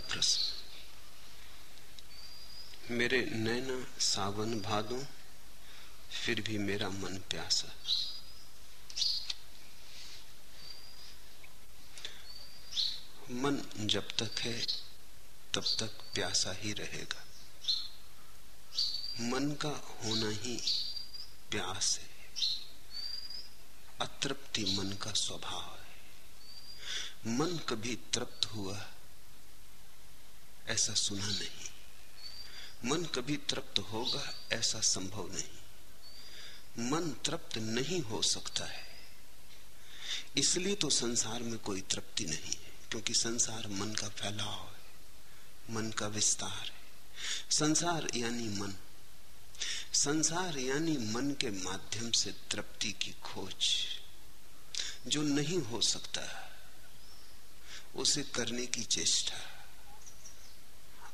प्रश्न। मेरे नैना सावन भादो, फिर भी मेरा मन प्यासा। मन जब तक है, तब तक प्यासा ही रहेगा। मन का होना ही प्यास है। अतृप्ति मन का स्वभाव है। मन कभी तृप्त हुआ ऐसा सुना नहीं। मन कभी तृप्त होगा, ऐसा संभव नहीं। मन तृप्त नहीं हो सकता है। इसलिए तो संसार में कोई तृप्ति नहीं है, क्योंकि संसार मन का फैलाव है, मन का विस्तार है। संसार यानी मन। संसार यानी मन के माध्यम से तृप्ति की खोज, जो नहीं हो सकता, उसे करने की चेष्टा।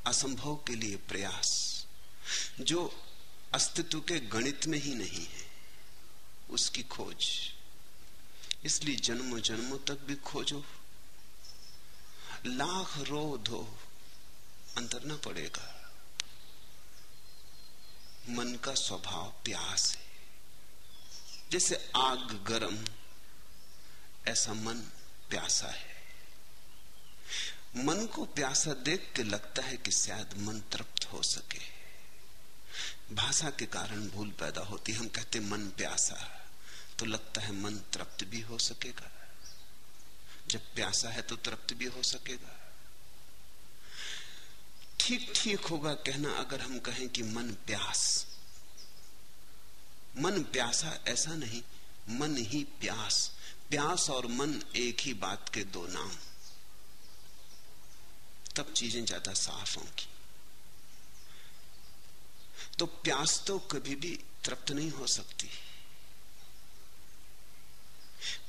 असंभव के लिए प्रयास, जो अस्तित्व के गणित में ही नहीं है, उसकी खोज। इसलिए जन्मों जन्मों तक भी खोजो। लाख रो धो अंतर न पड़ेगा। मन का स्वभाव प्यास है। जैसे आग गरम, ऐसा मन प्यासा है। मन को प्यासा देख के लगता है कि शायद मन तृप्त हो सके। भाषा के कारण भूल पैदा होती हम कहते मन प्यासा। तो लगता है, मन तृप्त भी हो सकेगा। जब प्यासा है तो तृप्त भी हो सकेगा। ठीक ठीक होगा कहना अगर हम कहें कि मन प्यास। मन प्यासा ऐसा नहीं, मन ही प्यास। प्यास और मन एक ही बात के दो नाम। तब चीज़ें ज़्यादा साफ़ होंगी। तो प्यास तो कभी भी तृप्त नहीं हो सकती।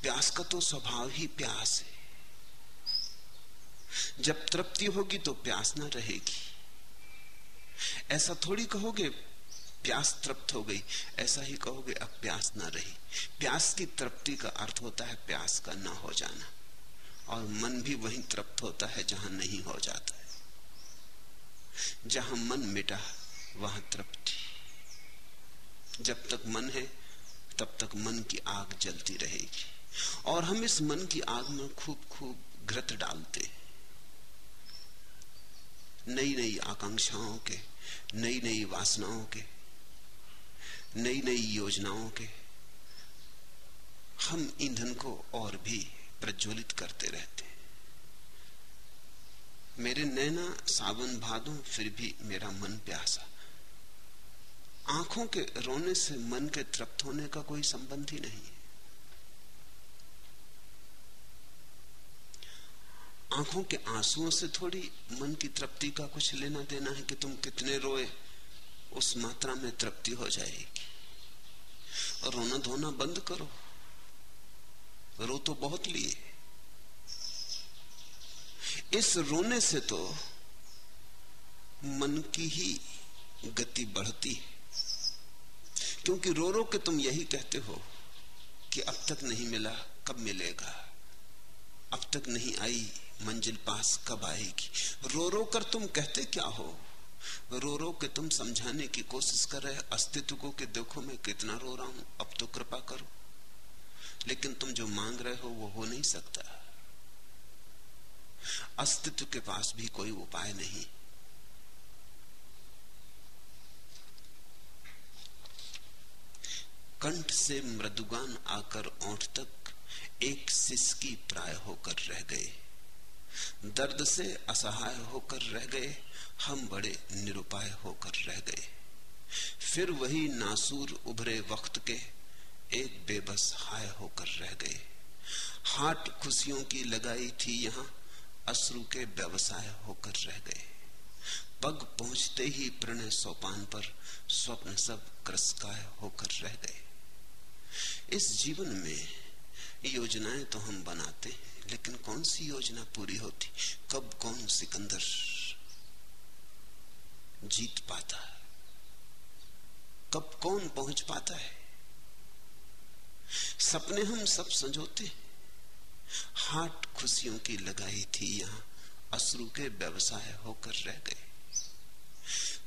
प्यास का तो स्वभाव ही प्यास है। जब तृप्ति होगी तो प्यास ना रहेगी। ऐसा थोड़ी कहोगे, प्यास तृप्त हो गई। ऐसा ही कहोगे, अब प्यास ना रही। प्यास की तृप्ति का अर्थ होता है प्यास का ना हो जाना। और मन भी वहीं तृप्त होता है जहाँ नहीं हो जाता है। जहाँ मन मिटा, वहाँ तृप्ति। जब तक मन है, तब तक मन की आग जलती रहेगी। और हम इस मन की आग में खूब खूब घृत डालते नई नई आकांक्षाओं के नई नई वासनाओं के नई नई योजनाओं के, हम ईंधन को और भी प्रज्वलित करते रहते मेरे नैना सावन भादों फिर भी मेरा मन प्यासा। आँखों के रोने से मन के तृप्त होने का कोई संबंध ही नहीं। आँखों के आंसुओं से थोड़ी मन की तृप्ति का कुछ लेना देना है कि तुम कितने रोए, उस मात्रा में तृप्ति हो जाएगी। रोना धोना बंद करो। रो तो बहुत लिए। इस रोने से तो मन की ही गति बढ़ती है। क्योंकि रो रो के तुम यही कहते हो कि अब तक नहीं मिला, कब मिलेगा? अब तक नहीं आई मंजिल पास, कब आएगी? रो रो कर तुम कहते क्या हो? रो रो के तुम समझाने की कोशिश कर रहे अस्तित्व को कि देखो मैं कितना रो रहा हूँ, अब तो कृपा करो। लेकिन तुम जो मांग रहे हो वो हो नहीं सकता। अस्तित्व के पास भी कोई उपाय नहीं। कंठ से मृदुगान आकर ओंठ तक एक सिसकी प्राय होकर रह गए। दर्द से असहाय होकर रह गए। हम बड़े निरुपाय होकर रह गए। फिर वही नासूर उभरे वक्त के एक बेबस हाय होकर रह गए। हाट खुशियों की लगाई थी यहाँ, अश्रु के व्यवसाय होकर रह गए। पग पहुँचते ही प्रणय सोपान पर स्वप्न सब क्रसकाय होकर रह गए। इस जीवन में योजनाएँ तो हम बनाते हैं, लेकिन कौन सी योजना पूरी होती? कब कौन सिकंदर जीत पाता कब कौन पहुँच पाता है? सपने हम सब संजोते हाट खुशियों की लगाई थी यहाँ, अश्रु के व्यवसाय होकर रह गए।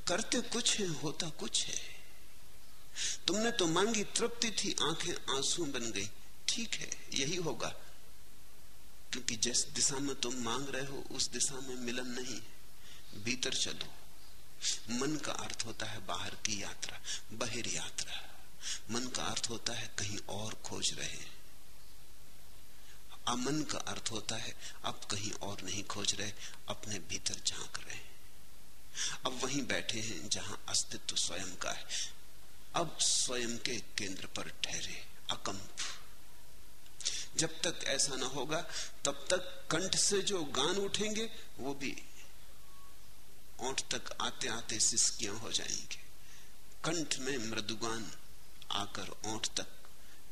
करते कुछ है, होता कुछ है। तुमने तो मांगी तृप्ति थी, आँखें आँसू बन गई। ठीक है, यही होगा। क्योंकि जिस दिशा में तुम मांग रहे हो, उस दिशा में मिलन नहीं भीतर चलो। मन का अर्थ होता है बाहर की यात्रा, बहिर यात्रा। मन का अर्थ होता है कहीं और खोज रहे अमन का अर्थ होता है अब कहीं और नहीं खोज रहे, अपने भीतर झाँक रहे अब वहीं बैठे हैं जहाँ अस्तित्व स्वयं का है। अब स्वयं के केंद्र पर ठहरे, अकंप। जब तक ऐसा ना होगा, तब तक कंठ से जो गान उठेंगे, वो भी ओठ तक आते आते सिस्कियाँ हो जाएँगे। कंठ में मृदुगान आकर ओंठ तक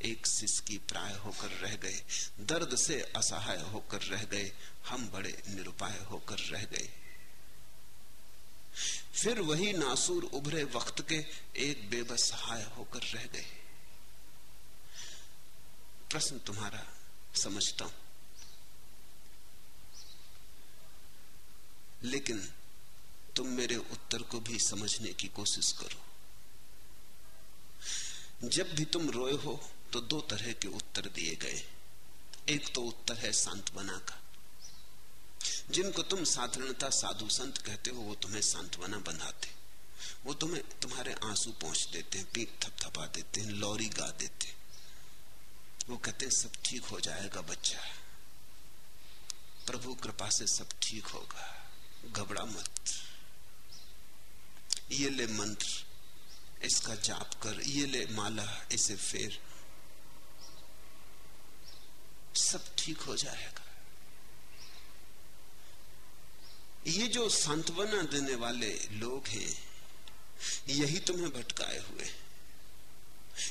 एक सिसकी प्राय होकर रह गए, दर्द से असहाय होकर रह गए, हम बड़े निरुपाय होकर रह गए। फिर वही नासूर उभरे वक्त के एक बेबस हाय होकर रह गए। प्रश्न तुम्हारा, समझता हूँ। लेकिन तुम मेरे उत्तर को भी समझने की कोशिश करो। जब भी तुम रोए हो तो दो तरह के उत्तर दिए गए। एक तो उत्तर है सांत्वना का। जिनको तुम साधारणता साधु संत कहते हो, वो तुम्हें सांत्वना बनाते। वो तुम्हें तुम्हारे आँसू पहुँच देते हैं, पीठ थपथपा देते हैं, लौरी गा देते हैं। वो कहते हैं, सब ठीक हो जाएगा बच्चा। प्रभु कृपा से सब ठीक होगा। घबरा मत। ये ले मंत्र। इसका जाप कर, ये ले माला, इसे फेर। सब ठीक हो जाएगा। ये जो सांत्वना देने वाले लोग हैं, यही तुम्हें भटकाए हुए।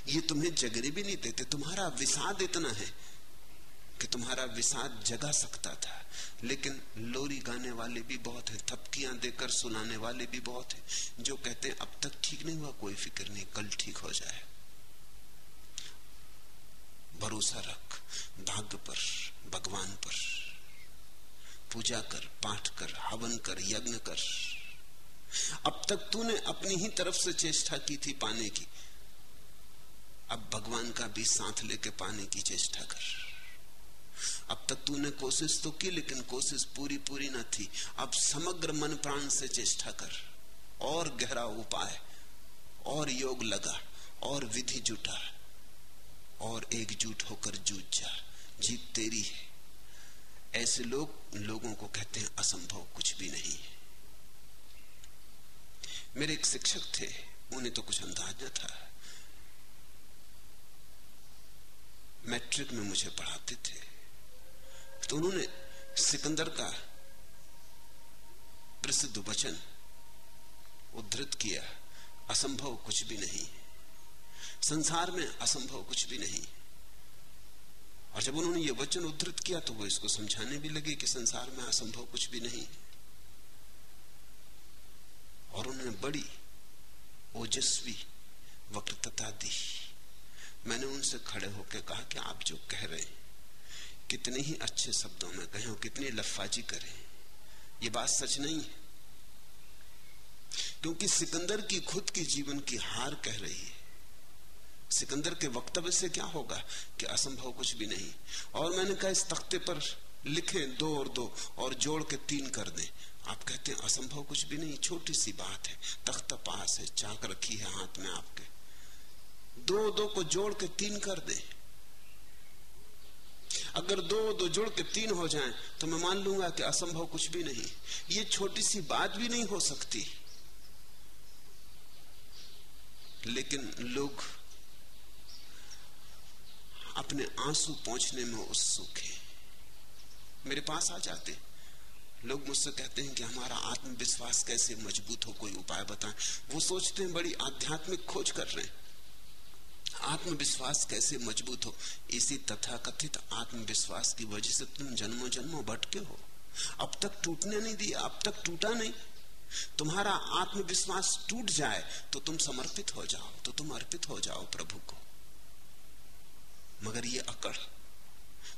ये तुम्हें जगने भी नहीं देते, तुम्हारा विषाद इतना है। कि तुम्हारा विषाद जगा सकता था। लेकिन लोरी गाने वाले भी बहुत है, थपकियाँ देकर सुनाने वाले भी बहुत है, जो कहते हैं, अब तक ठीक नहीं हुआ, कोई फ़िक्र नहीं, कल ठीक हो जाए। भरोसा रख, भाग्य पर, भगवान पर। पूजा कर, पाठ कर, हवन कर, यज्ञ कर। अब तक तूने अपनी ही तरफ़ से चेष्टा की थी पाने की। अब भगवान का भी साथ लेके पाने की चेष्टा कर। अब तक तूने कोशिश तो की, लेकिन कोशिश पूरी पूरी न थी। अब समग्र मन प्राण से चेष्टा कर। और गहरा उपाय, और योग लगा, और विधि जुटा, और एकजुट होकर जूझ जा। जीत तेरी है। ऐसे लोग, लोगों को कहते हैं, असंभव कुछ भी नहीं है। मेरे एक शिक्षक थे, उन्हें तो कुछ अंदाज़ा था। मैट्रिक में मुझे पढ़ाते थे। तो उन्होंने सिकंदर का प्रसिद्ध वचन उद्धृत किया। असंभव कुछ भी नहीं। संसार में असंभव कुछ भी नहीं। और जब उन्होंने ये वचन उद्धृत किया तो वो इसको समझाने भी लगे कि संसार में असंभव कुछ भी नहीं। और उन्होंने बड़ी ओजस्वी वक्रता दी। मैंने उनसे खड़े होकर कहा कि आप जो कह रहे हैं कितने ही अच्छे शब्दों में कहें कितनी लफाजी करें, ये बात सच नहीं है। क्योंकि सिकंदर की खुद की जीवन की हार कह रही है। सिकंदर के वक्तव्य से क्या होगा कि असंभव कुछ भी नहीं। और मैंने कहा, इस तख्ते पर लिखे दो और दो और जोड़ के तीन कर दें। आप कहते हैं, असंभव कुछ भी नहीं, छोटी सी बात है। तख्ता पास है, चाक रखी है हाथ में आपके। दो दो को जोड़ के तीन कर दे। अगर दो दो जुड़ के तीन हो जाएँ तो मैं मान लूँगा कि असंभव कुछ भी नहीं। ये छोटी सी बात भी नहीं हो सकती। लेकिन लोग अपने आँसू पहुँचने में उत्सुक हैं। मेरे पास आ जाते। लोग मुझसे कहते हैं कि हमारा आत्मविश्वास कैसे मज़बूत हो, कोई उपाय बताएँ। वो सोचते हैं बड़ी आध्यात्मिक खोज कर रहे हैं। आत्मविश्वास कैसे मज़बूत हो? इसी तथाकथित आत्मविश्वास की वजह से तुम जन्मों जन्मों भटके हो। अब तक टूटने नहीं दिया अब तक टूटा नहीं। तुम्हारा आत्मविश्वास टूट जाए तो तुम समर्पित हो जाओ तो तुम अर्पित हो जाओ प्रभु को। मगर ये अकड़,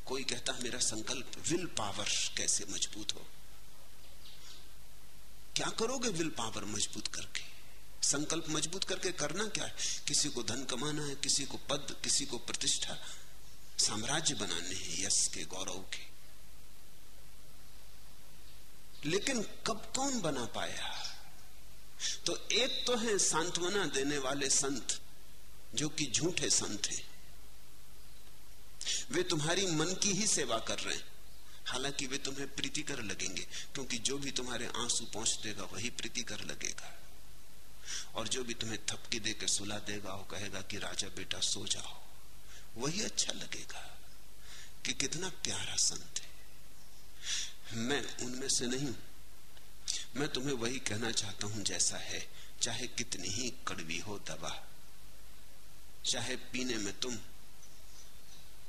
कोई कहता मेरा संकल्प विल पावर कैसे मज़बूत हो? क्या करोगे विल पावर मज़बूत करके? संकल्प मज़बूत करके करना क्या है? किसी को धन कमाना है, किसी को पद, किसी को प्रतिष्ठा। साम्राज्य बनाने हैं, यश के गौरव के। लेकिन कब कौन बना पाया? तो एक तो है सांत्वना देने वाले संत, जो कि झूठे संत हैं। वे तुम्हारी मन की ही सेवा कर रहे हैं। हालाँकि वे तुम्हें प्रीतिकर लगेंगे, क्योंकि जो भी तुम्हारे आँसू पहुँच देगा, वही प्रीतिकर लगेगा। और जो भी तुम्हें थपकी देकर सुला देगा वो कहेगा कि, राजा बेटा, सो जाओ। वही अच्छा लगेगा कि कितना प्यारा संत है। मैं उनमें से नहीं मैं तुम्हें वही कहना चाहता हूँ जैसा है, चाहे कितनी ही कड़वी हो दवा, चाहे पीने में तुम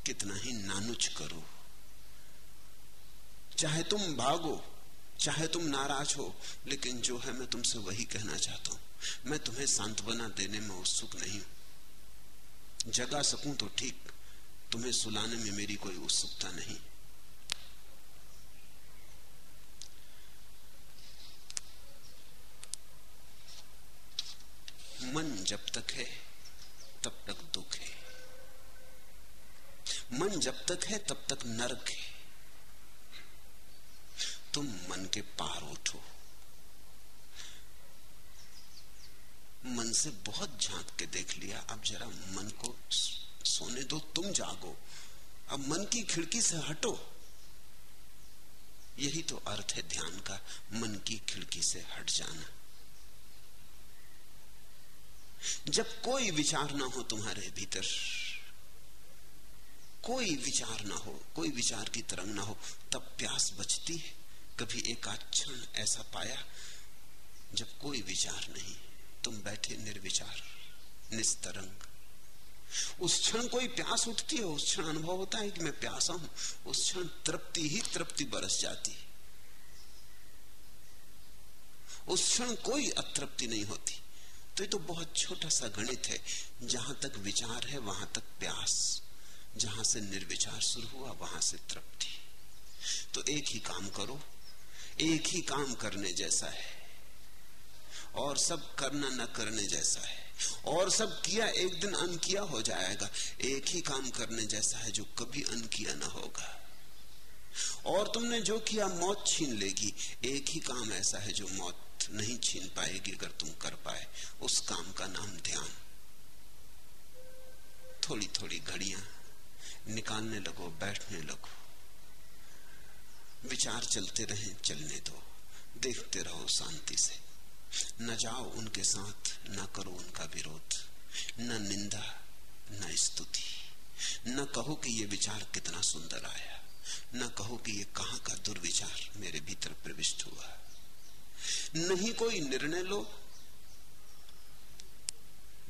कितना ही नानुच करो। चाहे तुम भागो, चाहे तुम नाराज़ हो, लेकिन जो है मैं तुमसे वही कहना चाहता हूँ। मैं तुम्हें सांत्वना देने में उत्सुक नहीं हूँ। जगा सकूँ तो ठीक, तुम्हें सुलाने में मेरी कोई उत्सुकता नहीं। मन जब तक है, तब तक दुख है। मन जब तक है, तब तक नरक है। तुम मन के पार उठो। मन से बहुत झाँक के देख लिया। अब जरा मन को सोने दो, तुम जागो। अब मन की खिड़की से हटो। यही तो अर्थ है ध्यान का, मन की खिड़की से हट जाना। जब कोई विचार ना हो तुम्हारे भीतर, कोई विचार ना हो, कोई विचार की तरंग ना हो, तब प्यास बचती है। कभी एक क्षण ऐसा पाया जब कोई विचार नहीं। तुम बैठे निर्विचार, निस्तरंग। उस क्षण कोई प्यास उठती है, उस क्षण अनुभव होता है कि मैं प्यासा हूँ, उस क्षण तृप्ति ही तृप्ति बरस जाती है। उस क्षण कोई अतृप्ति नहीं होती। तो ये तो बहुत छोटा सा गणित है। जहाँ तक विचार है, वहाँ तक प्यास। जहाँ से निर्विचार शुरू हुआ, वहाँ से तृप्ति। तो एक ही काम करो, एक ही काम करने जैसा है। और सब करना न करने जैसा है। और सब किया, एक दिन अन किया हो जाएगा। एक ही काम करने जैसा है जो कभी अन किया ना होगा। और तुमने जो किया, मौत छीन लेगी। एक ही काम ऐसा है जो मौत नहीं छीन पाएगी अगर तुम कर पाए। उस काम का नाम ध्यान। थोड़ी थोड़ी घड़ियाँ निकालने लगो, बैठने लगो। विचार चलते रहे, चलने दो। देखते रहो शांति से। न जाओ उनके साथ, न करो उनका विरोध, न निंदा, न स्तुति। न कहो कि ये विचार कितना सुंदर आया, न कहो कि ये कहाँ का दुर्विचार मेरे भीतर प्रविष्ट हुआ। नहीं कोई निर्णय लो,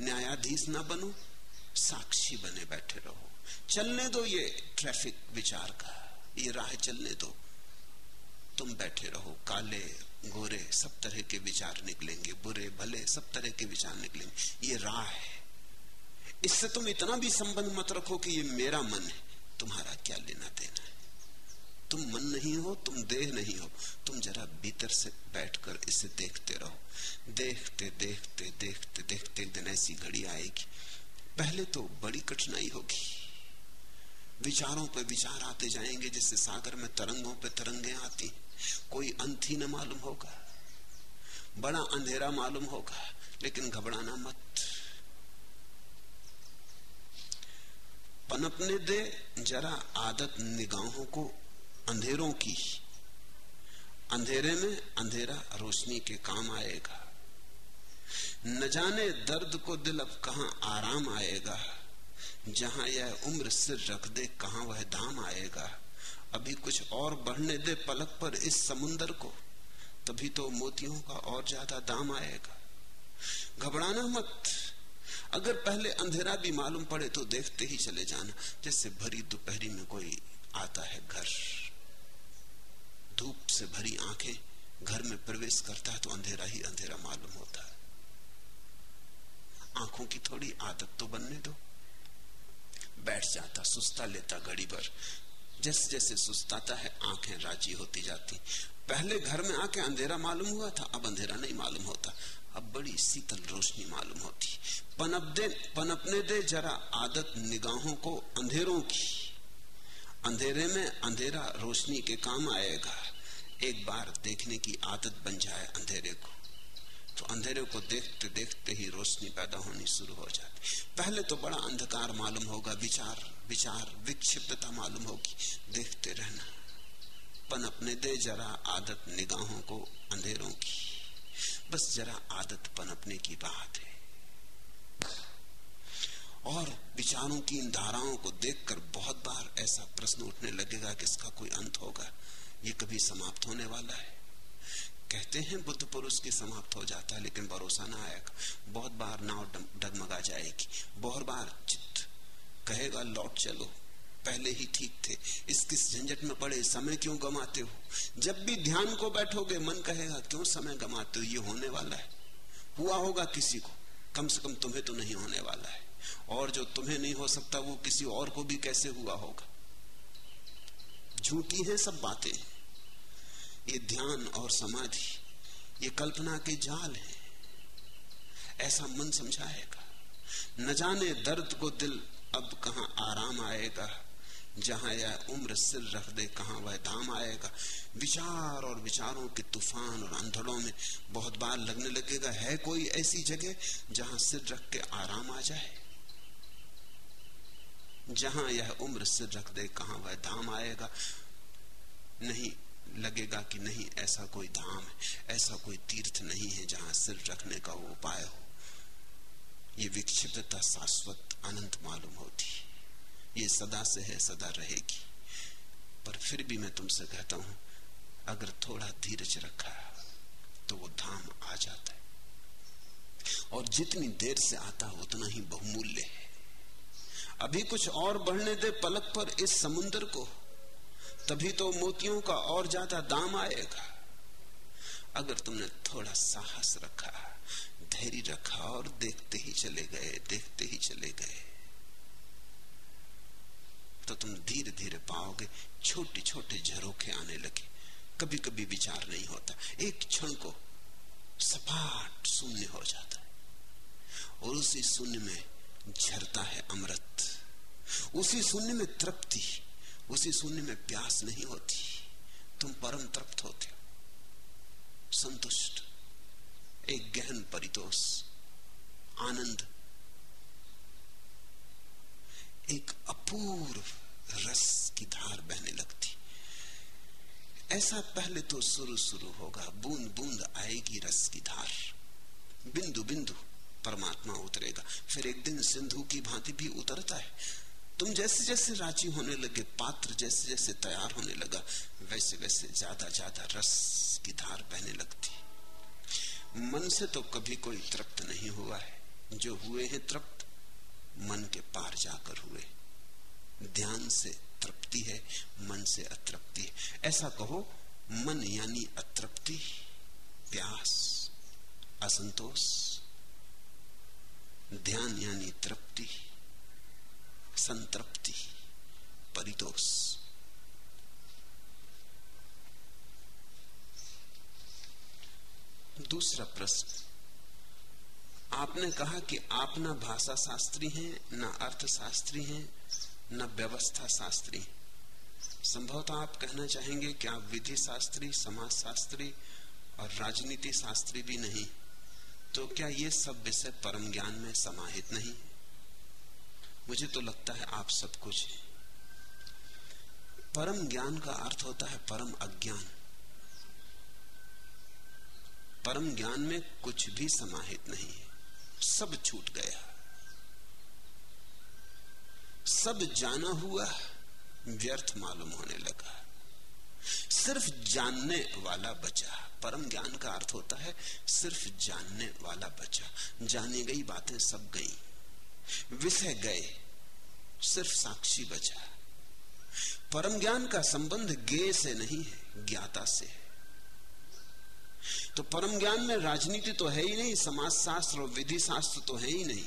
न्यायाधीश ना बनो, साक्षी बने बैठे रहो। चलने दो ये ट्रैफ़िक विचार का, ये राह चलने दो। तुम बैठे रहो, काले गोरे सब तरह के विचार निकलेंगे, बुरे, भले, सब तरह के विचार निकलेंगे। ये राह है। इससे तुम इतना भी संबंध मत रखो कि ये मेरा मन है, तुम्हारा क्या लेना देना है? तुम मन नहीं हो, तुम देह नहीं हो। तुम जरा भीतर से बैठकर इसे देखते रहो। देखते देखते देखते देखते दिन ऐसी घड़ी आएगी। पहले तो बड़ी कठिनाई होगी। विचारों पर विचार आते जाएँगे जैसे सागर में तरंगों पर तरंगे आती। कोई अंत ही न मालूम होगा, बड़ा अंधेरा मालूम होगा, लेकिन घबराना मत। पनपने दे जरा आदत निगाहों को अंधेरों की। अंधेरे में अंधेरा रोशनी के काम आएगा। न जाने दर्द को दिल अब कहा आराम आएगा, जहाँ यह उम्र सिर रख दे, कहा वह धाम आएगा। अभी कुछ और बढ़ने दे पलक पर इस समुन्दर को, तभी तो मोतियों का और ज़्यादा दाम आएगा। घबराना मत। अगर पहले अंधेरा भी मालूम पड़े तो देखते ही चले जाना, जैसे भरी दोपहरी में कोई आता है घर। धूप से भरी आँखें घर में प्रवेश करता है तो अंधेरा ही अंधेरा मालूम होता। है आँखों की थोड़ी आदत तो बनने दो। बैठ जाता, सुस्ता लेता घड़ी भर। जैसे जैसे सुस्ताता है, आँखें राज़ी होती जाती। पहले घर में आके अंधेरा मालूम हुआ था, अब अंधेरा नहीं मालूम होता। अब बड़ी शीतल रोशनी मालूम होती। पनप दे पनपने दे जरा आदत निगाहों को अंधेरों की। अंधेरे में अंधेरा रोशनी के काम आएगा। एक बार देखने की आदत बन जाए अंधेरे को। तो अंधेरे को देखते देखते ही रोशनी पैदा होनी शुरू हो जाती। पहले तो बड़ा अंधकार मालूम होगा, विचार विचार, विक्षिप्तता मालूम होगी। देखते रहना। पन अपने दे जरा आदत निगाहों को अंधेरों की। बस जरा आदत पनपने की बात है। और विचारों की इन धाराओं को देखकर बहुत बार ऐसा प्रश्न उठने लगेगा कि इसका कोई अंत होगा। ये कभी समाप्त होने वाला है। कहते हैं, बुद्ध पुरुष की समाप्त हो जाता है, लेकिन भरोसा ना आएगा। बहुत बार नाव डगमगा जाएगी। बहुत बार चित्त कहेगा, लौट चलो। पहले ही ठीक थे। इस किस झंझट में पड़े, समय क्यों गमाते हो? जब भी ध्यान को बैठोगे, मन कहेगा, क्यों समय गमाते हो? ये होने वाला है। हुआ होगा किसी को। कम से कम तुम्हें तो नहीं होने वाला है। और जो तुम्हें नहीं हो सकता, वो किसी और को भी कैसे हुआ होगा? झूठी है सब बातें। ये ध्यान और समाधि, ये कल्पना के जाल है। ऐसा मन समझाएगा। न जाने दर्द को दिल अब कहा आराम आएगा, जहाँ यह उम्र सिर रख दे, कहा वह धाम आएगा। विचार और विचारों के तूफ़ान और अंधड़ों में बहुत बार लगने लगेगा, है कोई ऐसी जगह जहाँ सिर रख के आराम आ जाए? जहाँ यह उम्र सिर रख दे, कहा वह धाम आएगा? नहीं लगेगा कि नहीं, ऐसा कोई धाम है, ऐसा कोई तीर्थ नहीं है जहाँ सिर रखने का वो उपाय हो। ये विक्षिप्तता शाश्वत, अनंत मालूम होती। ये सदा से है, सदा रहेगी। पर फिर भी मैं तुमसे कहता हूँ, अगर थोड़ा धीरज रखा तो वो धाम आ जाता है। और जितनी देर से आता है, उतना ही बहुमूल्य है। अभी कुछ और बढ़ने दे पलक पर इस समुन्द्र को। तभी तो मोतियों का और ज़्यादा दाम आएगा। अगर तुमने थोड़ा साहस रखा, धैर्य रखा और देखते ही चले गए, देखते ही चले गए तो तुम धीरे धीरे पाओगे छोटे छोटे झरोखे आने लगे। कभी कभी विचार नहीं होता। एक क्षण को सपाट शून्य हो जाता है। और उसी शून्य में झरता है अमृत। उसी शून्य में तृप्ति। उसी शून्य में प्यास नहीं होती। तुम परम तृप्त होते हो। संतुष्ट। एक गहन परितोष। आनंद। एक अपूर्व रस की धार बहने लगती। ऐसा पहले तो शुरू शुरू होगा। बूंद बूंद आएगी रस की धार। बिंदु बिंदु परमात्मा उतरेगा। फिर एक दिन सिंधु की भांति भी उतरता है। तुम जैसे जैसे राज़ी होने लगे, पात्र जैसे जैसे तैयार होने लगा, वैसे वैसे ज़्यादा ज़्यादा रस की धार बहने लगती। मन से तो कभी कोई तृप्त नहीं हुआ है। जो हुए हैं तृप्त, मन के पार जाकर हुए। ध्यान से तृप्ति है, मन से अतृप्ति है। ऐसा कहो, मन यानी अतृप्ति, प्यास, असंतोष। ध्यान यानी तृप्ति। संतृप्ति, परितोष। दूसरा प्रश्न, आपने कहा कि आप ना भाषा शास्त्री हैं, ना अर्थशास्त्री हैं, न व्यवस्था शास्त्री संभवतः आप कहना चाहेंगे कि आप विधि शास्त्री समाज शास्त्री और राजनीति शास्त्री भी नहीं। तो क्या ये सब विषय परम ज्ञान में समाहित नहीं? मुझे तो लगता है आप सब कुछ है। परम ज्ञान का अर्थ होता है परम अज्ञान। परम ज्ञान में कुछ भी समाहित नहीं है। सब छूट गया। सब जाना हुआ, व्यर्थ मालूम होने लगा। सिर्फ़ जानने वाला बचा। परम ज्ञान का अर्थ होता है सिर्फ़ जानने वाला बचा। जानी गई बातें सब गई। विषय गए, सिर्फ़ साक्षी बचा। परम ज्ञान का संबंध गे से नहीं है, ज्ञाता से है। तो परम ज्ञान में राजनीति तो है ही नहीं समाज शास्त्र और विधि शास्त्र तो है ही नहीं।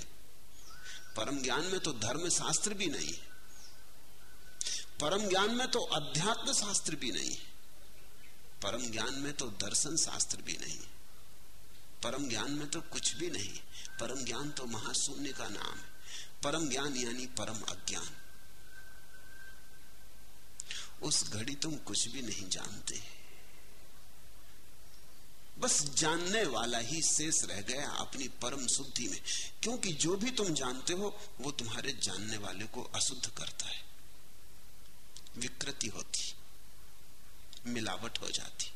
परम ज्ञान में तो धर्म शास्त्र भी नहीं परम ज्ञान में तो अध्यात्म शास्त्र भी नहीं परम ज्ञान में तो दर्शन शास्त्र भी नहीं परम ज्ञान में तो कुछ भी नहीं परम ज्ञान तो महाशून्य का नाम है। परम ज्ञान यानी परम अज्ञान। उस घड़ी तुम कुछ भी नहीं जानते। बस जानने वाला ही शेष रह गया अपनी परम शुद्धि में। क्योंकि जो भी तुम जानते हो, वो तुम्हारे जानने वाले को अशुद्ध करता है। विकृति होती, मिलावट हो जाती।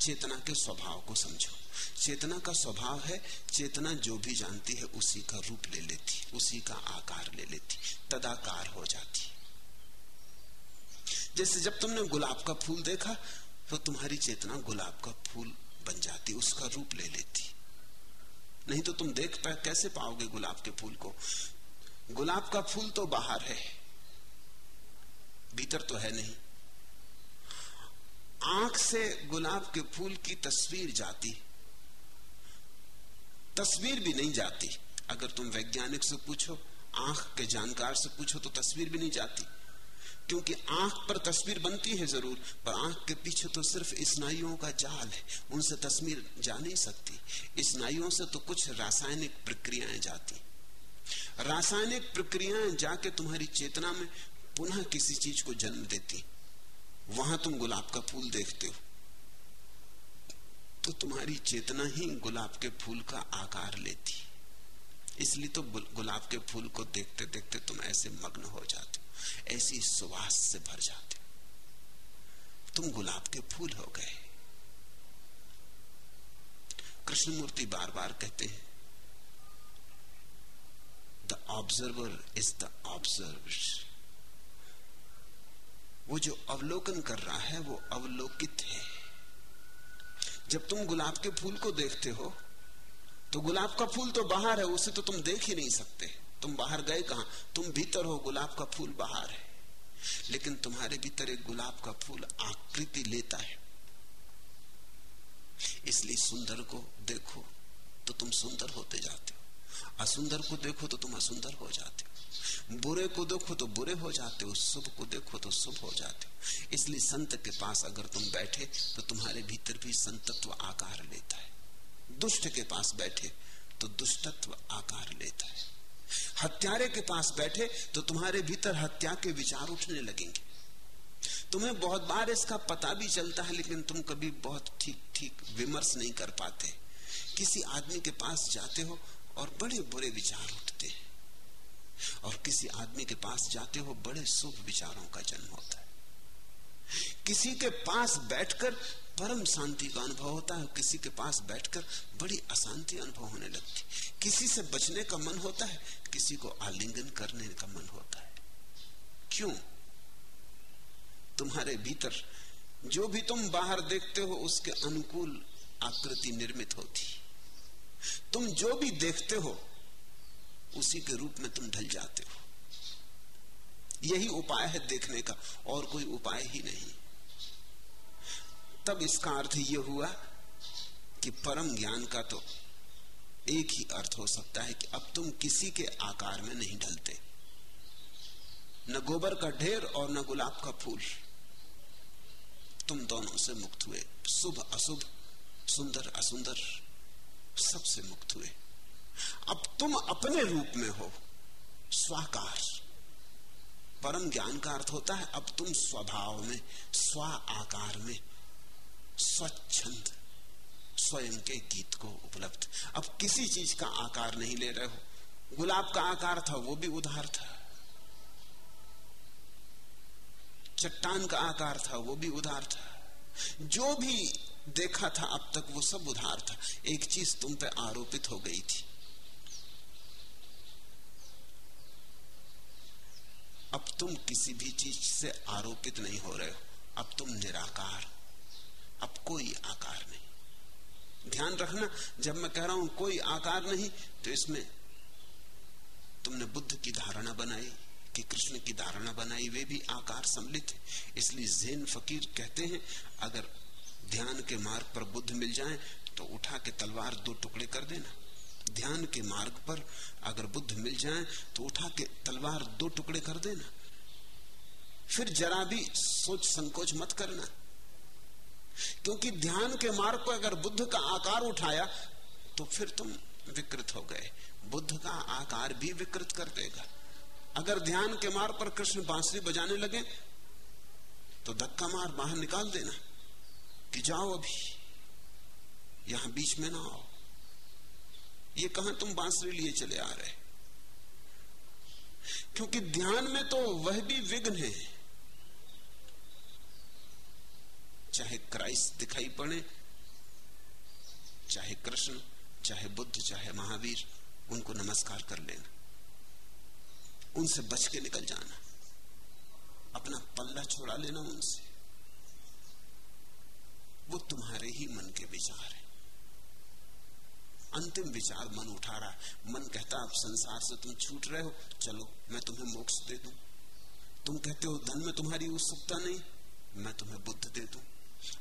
चेतना के स्वभाव को समझो। चेतना का स्वभाव है, चेतना जो भी जानती है, उसी का रूप ले लेती, उसी का आकार ले लेती, तदाकार हो जाती। जैसे जब तुमने गुलाब का फूल देखा तो तुम्हारी चेतना गुलाब का फूल बन जाती, उसका रूप ले लेती। नहीं तो तुम देख पाए कैसे पाओगे गुलाब के फूल को? गुलाब का फूल तो बाहर है, भीतर तो है नहीं। आँख से गुलाब के फूल की तस्वीर जाती तस्वीर भी नहीं जाती। अगर तुम वैज्ञानिक से पूछो, आँख के जानकार से पूछो तो तस्वीर भी नहीं जाती। क्योंकि आँख पर तस्वीर बनती है ज़रूर, पर आँख के पीछे तो सिर्फ़ स्नायुओं का जाल है। उनसे तस्वीर जा नहीं सकती। स्नायुओं से तो कुछ रासायनिक प्रक्रियाएँ जाती। रासायनिक प्रक्रियाएँ जाके तुम्हारी चेतना में पुनः किसी चीज़ को जन्म देती। वहाँ तुम गुलाब का फूल देखते हो। तो तुम्हारी चेतना ही गुलाब के फूल का आकार लेती। इसलिए तो गुलाब के फूल को देखते देखते तुम ऐसे मग्न हो जाते हो, ऐसी सुवास से भर जाते हो। तुम गुलाब के फूल हो गए। कृष्णमूर्ति बार बार कहते हैं the observer is the observe वो जो अवलोकन कर रहा है, वो अवलोकित है। जब तुम गुलाब के फूल को देखते हो तो गुलाब का फूल तो बाहर है, उसे तो तुम देख ही नहीं सकते। तुम बाहर गए कहा? तुम भीतर हो, गुलाब का फूल बाहर है। लेकिन तुम्हारे भीतर एक गुलाब का फूल आकृति लेता है। इसलिए सुंदर को देखो तो तुम सुंदर होते जाते हो। असुंदर को देखो तो तुम असुंदर हो जाते हो। बुरे को देखो तो बुरे हो जाते हो, शुभ को देखो तो शुभ हो जाते हो। इसलिए संत के पास अगर तुम बैठे तो तुम्हारे भीतर भी संतत्व आकार लेता है। दुष्ट के पास बैठे तो दुष्टत्व आकार लेता है। हत्यारे के पास बैठे तो तुम्हारे भीतर हत्या के विचार उठने लगेंगे। तुम्हें बहुत बार इसका पता भी चलता है, लेकिन तुम कभी बहुत ठीक ठीक विमर्श नहीं कर पाते। किसी आदमी के पास जाते हो और बड़े बुरे विचार उठते हैं और किसी आदमी के पास जाते हो बड़े शुभ विचारों का जन्म होता है। किसी के पास बैठकर परम शांति का अनुभव होता है, किसी के पास बैठकर बड़ी अशांति अनुभव होने लगती किसी से बचने का मन होता है, किसी को आलिंगन करने का मन होता है। क्यों? तुम्हारे भीतर जो भी तुम बाहर देखते हो, उसके अनुकूल आकृति निर्मित होती तुम जो भी देखते हो उसी के रूप में तुम ढल जाते हो। यही उपाय है देखने का, और कोई उपाय ही नहीं। तब इसका अर्थ यह हुआ कि परम ज्ञान का तो एक ही अर्थ हो सकता है कि अब तुम किसी के आकार में नहीं ढलते। न गोबर का ढेर और न गुलाब का फूल। तुम दोनों से मुक्त हुए। शुभ अशुभ, सुंदर असुंदर सबसे मुक्त हुए। अब तुम अपने रूप में हो। स्वाकार। परम ज्ञान का अर्थ होता है, अब तुम स्वभाव में स्व आकार में स्वच्छंद, स्वयं के गीत को उपलब्ध। अब किसी चीज़ का आकार नहीं ले रहे हो। गुलाब का आकार था, वो भी उधार था। चट्टान का आकार था, वो भी उधार था। जो भी देखा था, अब तक वो सब उधार था। एक चीज़ तुम पे आरोपित हो गई थी। अब तुम किसी भी चीज़ से आरोपित नहीं हो रहे हो। अब तुम निराकार। अब कोई आकार नहीं। ध्यान रखना, जब मैं कह रहा हूँ कोई आकार नहीं तो इसमें तुमने बुद्ध की धारणा बनाई कि कृष्ण की धारणा बनाई, वे भी आकार सम्मिलित है। इसलिए जैन फकीर कहते हैं, अगर ध्यान के मार्ग पर बुद्ध मिल जाए तो उठा के तलवार दो टुकड़े कर देना। ध्यान के मार्ग पर अगर बुद्ध मिल जाए तो उठा के तलवार दो टुकड़े कर देना। फिर जरा भी सोच संकोच मत करना। क्योंकि ध्यान के मार्ग पर अगर बुद्ध का आकार उठाया तो फिर तुम विकृत हो गए। बुद्ध का आकार भी विकृत कर देगा। अगर ध्यान के मार्ग पर कृष्ण बांसुरी बजाने लगे तो धक्का मार बाहर निकाल देना कि जाओ अभी, यहाँ बीच में ना आओ। ये कहा तुम बांसुरी लिए चले आ रहे? क्योंकि ध्यान में तो वह भी विघ्न है। चाहे क्राइस्ट दिखाई पड़े, चाहे कृष्ण, चाहे बुद्ध, चाहे महावीर, उनको नमस्कार कर लेना। उनसे बच के निकल जाना। अपना पल्ला छोड़ा लेना उनसे। वो तुम्हारे ही मन के विचार है। अंतिम विचार मन उठा रहा मन कहता अब संसार से तुम छूट रहे हो। चलो, मैं तुम्हें मोक्ष दे दूँ। तुम कहते हो, धन में तुम्हारी उत्सुकता नहीं, मैं तुम्हें बुद्ध दे दूँ।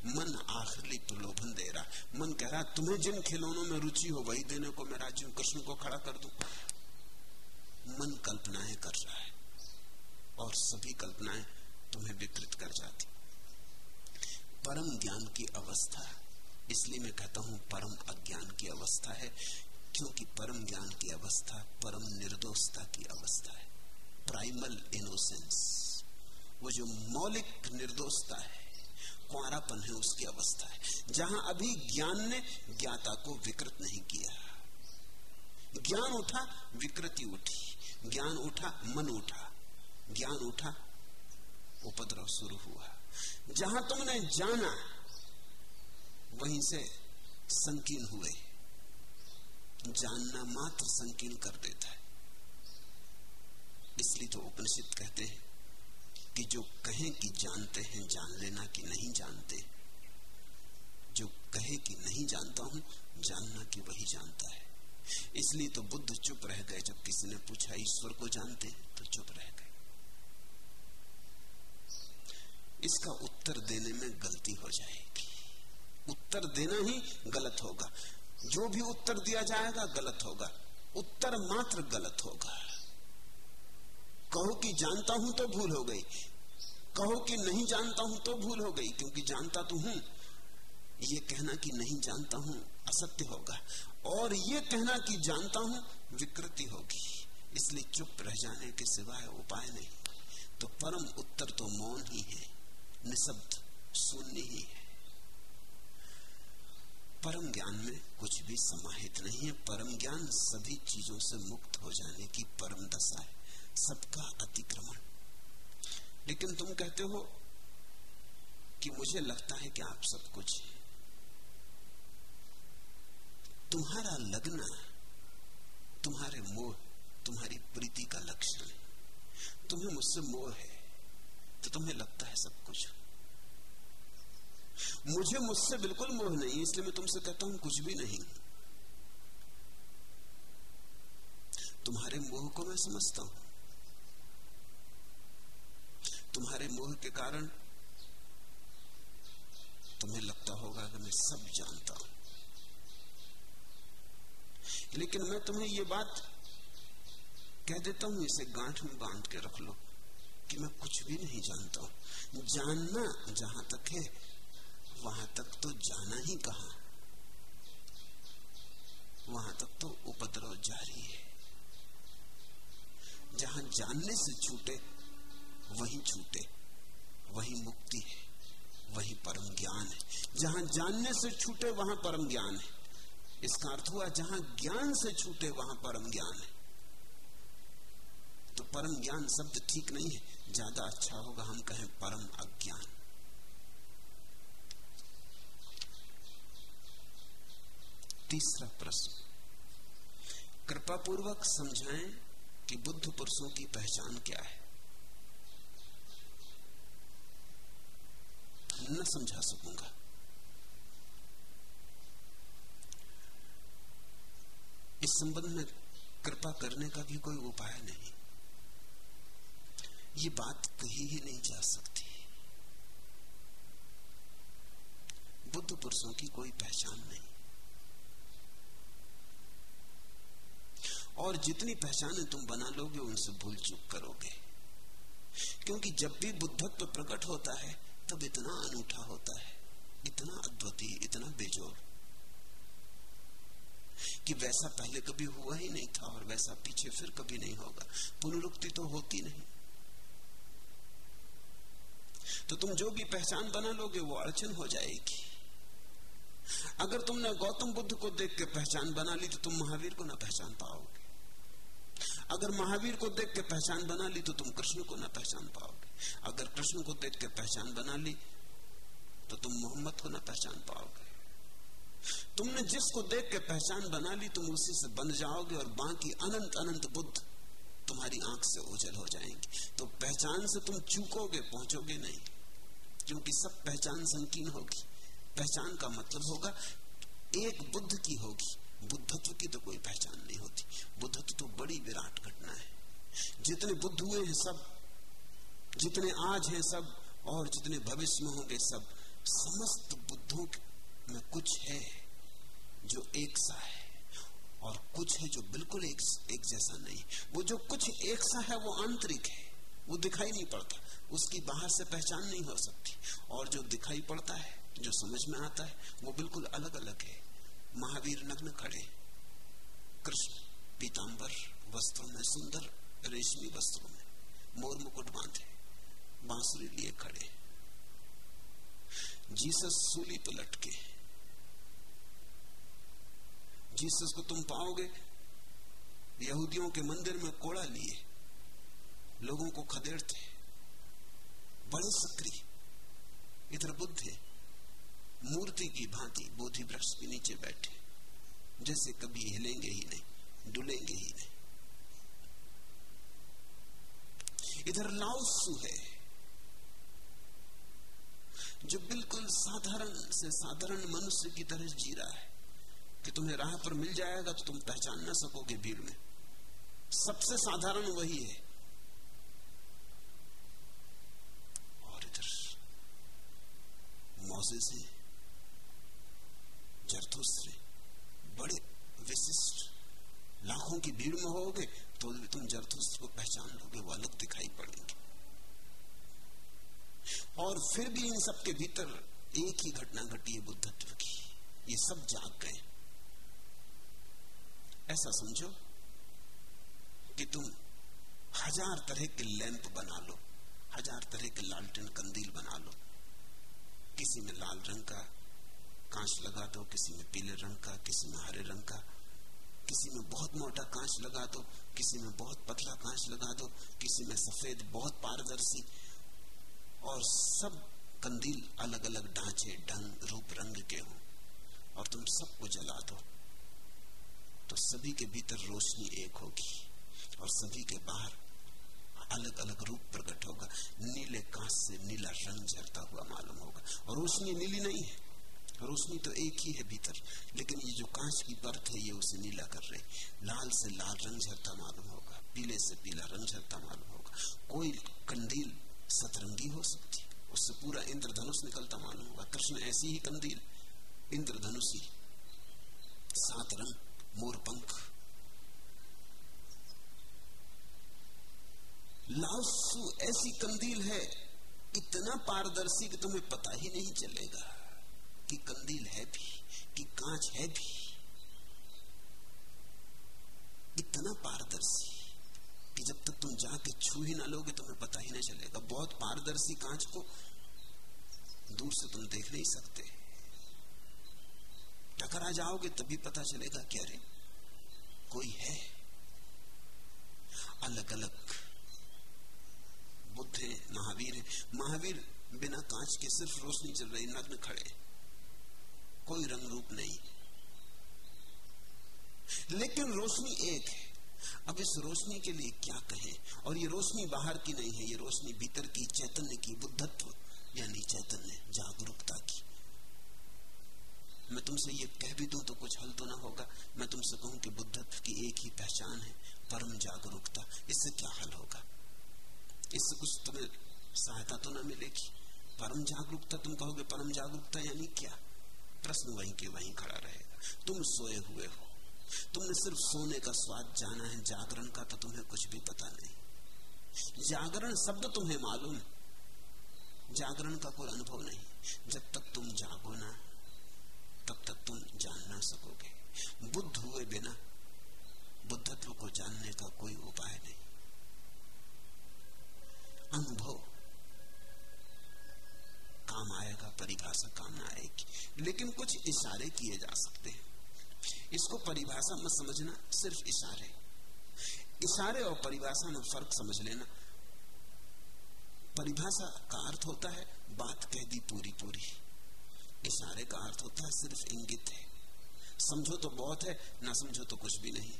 मन आखिरी प्रलोभन दे रहा मन कह रहा तुम्हें जिन खिलौनों में रुचि हो, वही देने को मैं राज़ी हूँ। कृष्ण को खड़ा कर दू। मन कल्पनाएँ कर रहा है और सभी कल्पनाएँ तुम्हें विकृत कर जाती। परम ज्ञान की अवस्था इसलिए मैं कहता हूँ, परम अज्ञान की अवस्था है, क्योंकि परम ज्ञान की अवस्था, परम निर्दोषता की अवस्था है। प्राइमल इनोसेंस वो जो मौलिक निर्दोषता है, कुआरापन है, उसकी अवस्था है। जहाँ अभी ज्ञान ने ज्ञाता को विकृत नहीं किया। ज्ञान उठा, विकृति उठी। ज्ञान उठा, मन उठा। ज्ञान उठा, उपद्रव शुरू हुआ। जहाँ तुमने जाना वहीं से संकीर्ण हुए। जानना मात्र संकीर्ण कर देता है। इसलिए तो उपनिषद कहते हैं कि जो कहें कि जानते हैं, जान लेना कि नहीं जानते। जो कहे कि नहीं जानता हूँ, जानना कि वही जानता है। इसलिए तो बुद्ध चुप रह गए। जब किसी ने पूछा, ईश्वर को जानते? तो चुप रह गए। इसका उत्तर देने में गलती हो जाएगी। उत्तर देना ही गलत होगा। जो भी उत्तर दिया जाएगा, गलत होगा। उत्तर मात्र गलत होगा। कहो कि जानता हूँ तो भूल हो गई। कहो कि नहीं जानता हूँ तो भूल हो गई, क्योंकि जानता तो हूँ। ये कहना कि नहीं जानता हूँ, असत्य होगा। और ये कहना कि जानता हूँ, विकृति होगी। इसलिए चुप रह जाने के सिवाय उपाय नहीं। तो परम उत्तर तो मौन ही है, निशब्द शून्य ही है। परम ज्ञान में कुछ भी समाहित नहीं है। परम ज्ञान सभी चीज़ों से मुक्त हो जाने की परम दशा है। सबका अतिक्रमण। लेकिन तुम कहते हो कि मुझे लगता है कि आप सब कुछ तुम्हारा लगना, तुम्हारे मोह, तुम्हारी प्रीति का लक्षण है। तुम्हें मुझसे मोह है तो तुम्हें लगता है सब कुछ। मुझे मुझसे बिल्कुल मोह नहीं, इसलिए मैं तुमसे कहता हूँ कुछ भी नहीं। तुम्हारे मोह को मैं समझता हूँ। तुम्हारे मोह के कारण तुम्हें लगता होगा कि मैं सब जानता हूँ। लेकिन मैं तुम्हें यह बात कह देता हूँ, इसे गांठ में बाँध के रख लो कि मैं कुछ भी नहीं जानता हूँ। जानना जहाँ तक है वहाँ तक तो जाना ही कहा? वहाँ तक तो उपद्रव जारी है। जहाँ जानने से छूटे, वही छूटे, वही मुक्ति है, वही परम ज्ञान है। जहाँ जानने से छूटे, वहाँ परम ज्ञान है। इसका अर्थ हुआ, जहाँ ज्ञान से छूटे, वहाँ परम ज्ञान है। तो परम ज्ञान शब्द ठीक नहीं है। ज़्यादा अच्छा होगा हम कहें परम अज्ञान। तीसरा प्रश्न। कृपा पूर्वक समझाएँ कि बुद्ध पुरुषों की पहचान क्या है। न समझा सकूँगा। इस संबंध में कृपा करने का भी कोई उपाय नहीं। ये बात कही ही नहीं जा सकती। बुद्ध पुरुषों की कोई पहचान नहीं। और जितनी पहचाने तुम बना लोगे उनसे भूल चूक करोगे। क्योंकि जब भी बुद्धत्व प्रकट होता है, तब इतना अनूठा होता है, इतना अद्वितीय इतना बेजोड़। कि वैसा पहले कभी हुआ ही नहीं था और वैसा पीछे फिर कभी नहीं होगा। पुनरुक्ति तो होती नहीं। तो तुम जो भी पहचान बना लोगे, वो अड़चन हो जाएगी। अगर तुमने गौतम बुद्ध को देख के पहचान बना ली तो तुम महावीर को ना पहचान पाओगे। अगर महावीर को देख के पहचान बना ली तो तुम कृष्ण को ना पहचान पाओगे। अगर कृष्ण को देख के पहचान बना ली तो तुम मोहम्मद को ना पहचान पाओगे। तुमने जिसको देख के पहचान बना ली, तुम उसी से बन जाओगे और बाकी अनंत अनंत बुद्ध तुम्हारी आँख से ओझल हो जाएँगे। तो पहचान से तुम चूकोगे, पहुंचोगे नहीं। क्योंकि सब पहचान संकीर्ण होगी। पहचान का मतलब होगा एक बुद्ध की होगी। बुद्धत्व की तो कोई पहचान नहीं होती बुद्धत्व तो बड़ी विराट घटना है। जितने बुद्ध हुए हैं सब जितने आज हैं सब और जितने भविष्य में होंगे सब समस्त बुद्धों में कुछ है जो एक सा है और कुछ है जो बिल्कुल एक, एक जैसा नहीं। वो जो कुछ एक सा है वो आंतरिक है। वो दिखाई नहीं पड़ता। उसकी बाहर से पहचान नहीं हो सकती। और जो दिखाई पड़ता है जो समझ में आता है वो बिल्कुल अलग अलग है। महावीर नग्न खड़े। कृष्ण पीताम्बर वस्त्रों में, सुंदर रेशमी वस्त्रों में, मोर मुकुट बांधे बांसुरी लिए खड़े। जीसस सूली पर लटके। जीसस को तुम पाओगे? यहूदियों के मंदिर में कोड़ा लिए। लोगों को खदेड़ते। बड़े सक्रिय इधर बुद्ध है। मूर्ति की भांति बोधि वृक्ष के नीचे बैठे। जैसे कभी हिलेंगे ही नहीं, डुलेंगे ही नहीं। इधर लाउसु है, जो बिल्कुल साधारण से साधारण मनुष्य की तरह जी रहा है, कि तुम्हें राह पर मिल जाएगा तो तुम पहचान ना सकोगे भीड़ में। सबसे साधारण वही है। और इधर मौजे से जरथुस्त्र बड़े विशिष्ट, लाखों की भीड़ में होगे भी तुम जरथुस्त्र को पहचान लोगे, वो अलग दिखाई पड़ेंगे। और फिर भी इन सबके भीतर एक ही घटना घटी है, बुद्धत्व की। ये सब जाग गए। ऐसा समझो कि तुम हज़ार तरह के लैंप बना लो, हज़ार तरह के लालटेन कंदील बना लो। किसी में लाल रंग का कांच लगा दो, किसी में पीले रंग का, किसी में हरे रंग का। किसी में बहुत मोटा कांच लगा दो, किसी में बहुत पतला कांच लगा दो, किसी में सफ़ेद, बहुत पारदर्शी और सब कंदील अलग अलग ढांचे, ढंग, रूप, रंग के हो और तुम सबको जला दो। तो सभी के भीतर रोशनी एक होगी और सभी के बाहर अलग अलग रूप प्रकट होगा। नीले कांच से नीला रंग झरता हुआ मालूम होगा। और रोशनी नीली नहीं है। रोशनी तो एक ही है भीतर, लेकिन ये जो कांच की परत है, ये उसे नीला कर रही लाल से लाल रंग झरता मालूम होगा, पीले से पीला रंग झरता मालूम होगा। कोई कंदील सतरंगी हो सकती उससे पूरा इंद्रधनुष निकलता मालूम होगा। कृष्ण ऐसी ही कंदील, इंद्रधनुषी, सात रंग, मोर पंख। ऐसी कंदील है, इतना पारदर्शी कि तुम्हें पता ही नहीं चलेगा। कि कंदील है भी, कि कांच है भी। इतना पारदर्शी कि जब तक तुम जाके छू ही ना लोगे तुम्हें पता ही नहीं चलेगा। बहुत पारदर्शी कांच को दूर से तुम देख नहीं सकते। टकरा जाओगे तभी पता चलेगा कि अरे, कोई है। अलग अलग बुद्ध है, महावीर है। महावीर बिना कांच के सिर्फ़ रोशनी चल रही, नग्न खड़े। कोई रंग रूप नहीं। लेकिन रोशनी एक है। अब इस रोशनी के लिए क्या कहें? और ये रोशनी बाहर की नहीं है, ये रोशनी भीतर की, चैतन्य की, बुद्धत्व, यानी चैतन्य, जागरूकता की। मैं तुमसे ये कह भी दूँ तो कुछ हल तो ना होगा। मैं तुमसे कहूँ कि बुद्धत्व की एक ही पहचान है, परम जागरूकता। इससे क्या हल होगा? इससे कुछ तुम्हें सहायता तो ना मिलेगी। परम जागरूकता, तुम कहोगे परम जागरूकता यानी क्या? प्रश्न वहीं के वहीं खड़ा रहेगा। तुम सोए हुए हो। तुमने सिर्फ़ सोने का स्वाद जाना है, जागरण का तो तुम्हें कुछ भी पता नहीं। जागरण शब्द तुम्हें मालूम। जागरण का कोई अनुभव नहीं। जब तक तुम जागो ना, तब तक तुम जान ना सकोगे। बुद्ध हुए बिना बुद्धत्व को जानने का कोई उपाय नहीं। अनुभव काम आएगा, परिभाषा काम ना आएगी। लेकिन कुछ इशारे किए जा सकते हैं। इसको परिभाषा मत समझना, सिर्फ़ इशारे। इशारे और परिभाषा में फ़र्क समझ लेना। परिभाषा का अर्थ होता है, बात कह दी पूरी पूरी इशारे का अर्थ होता है, सिर्फ़ इंगित है। समझो तो बहुत है, ना समझो तो कुछ भी नहीं।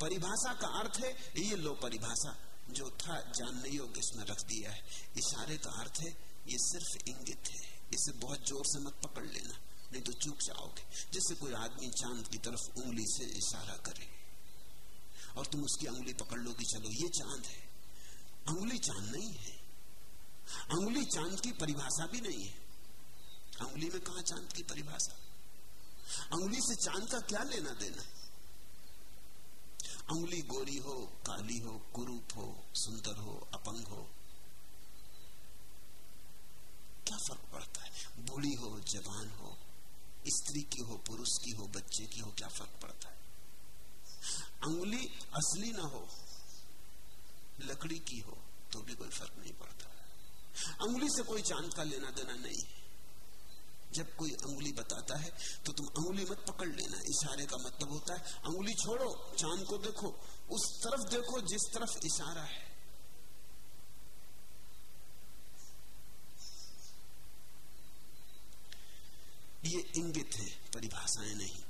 परिभाषा का अर्थ है, ये लो परिभाषा, जो था जानने योग्य इसमें रख दिया है। इशारे का अर्थ है ये सिर्फ़ इंगित है। इसे बहुत ज़ोर से मत पकड़ लेना, नहीं तो चूक जाओगे। जैसे कोई आदमी चाँद की तरफ़ उंगली से इशारा करे और तुम उसकी उंगली पकड़ लोगी चलो, ये चाँद है। उंगली चाँद नहीं है। उंगली चाँद की परिभाषा भी नहीं है। उंगली में कहा चाँद की परिभाषा? उंगली से चाँद का क्या लेना देना? उंगली गोरी हो, काली हो, कुरूप हो, सुंदर हो, अपंग हो क्या फ़र्क पड़ता है? बूढ़ी हो, जवान हो, स्त्री की हो, पुरुष की हो, बच्चे की हो, क्या फ़र्क पड़ता है? अंगुली असली ना हो, लकड़ी की हो तो भी कोई फ़र्क नहीं पड़ता। अंगुली से कोई चाँद का लेना देना नहीं है। जब कोई अंगुली बताता है तो तुम अंगुली मत पकड़ लेना। इशारे का मतलब होता है, अंगुली छोड़ो चाँद को देखो, उस तरफ़ देखो, जिस तरफ़ इशारा है। ये इंगित है, परिभाषाएँ नहीं।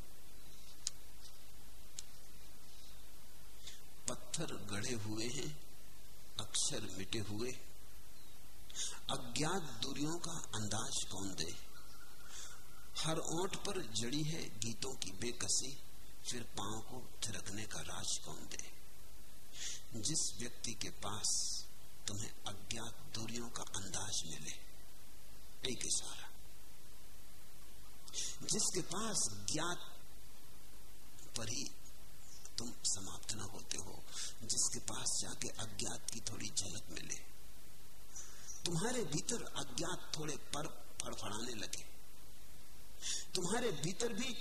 पत्थर गढ़े हुए हैं, अक्षर मिटे हुए। अज्ञात दूरियों का अंदाज कौन दे? हर ओंठ पर जड़ी है गीतों की बेकसी, फिर पाँव को थिरकने का राज कौन दे? जिस व्यक्ति के पास तुम्हें अज्ञात दूरियों का अंदाज मिले, एक इशारा। जिसके पास ज्ञात पर ही तुम समाप्त न होते हो, जिसके पास जाके अज्ञात की थोड़ी झलक मिले। तुम्हारे भीतर अज्ञात थोड़े पर फड़फड़ाने लगे। तुम्हारे भीतर भी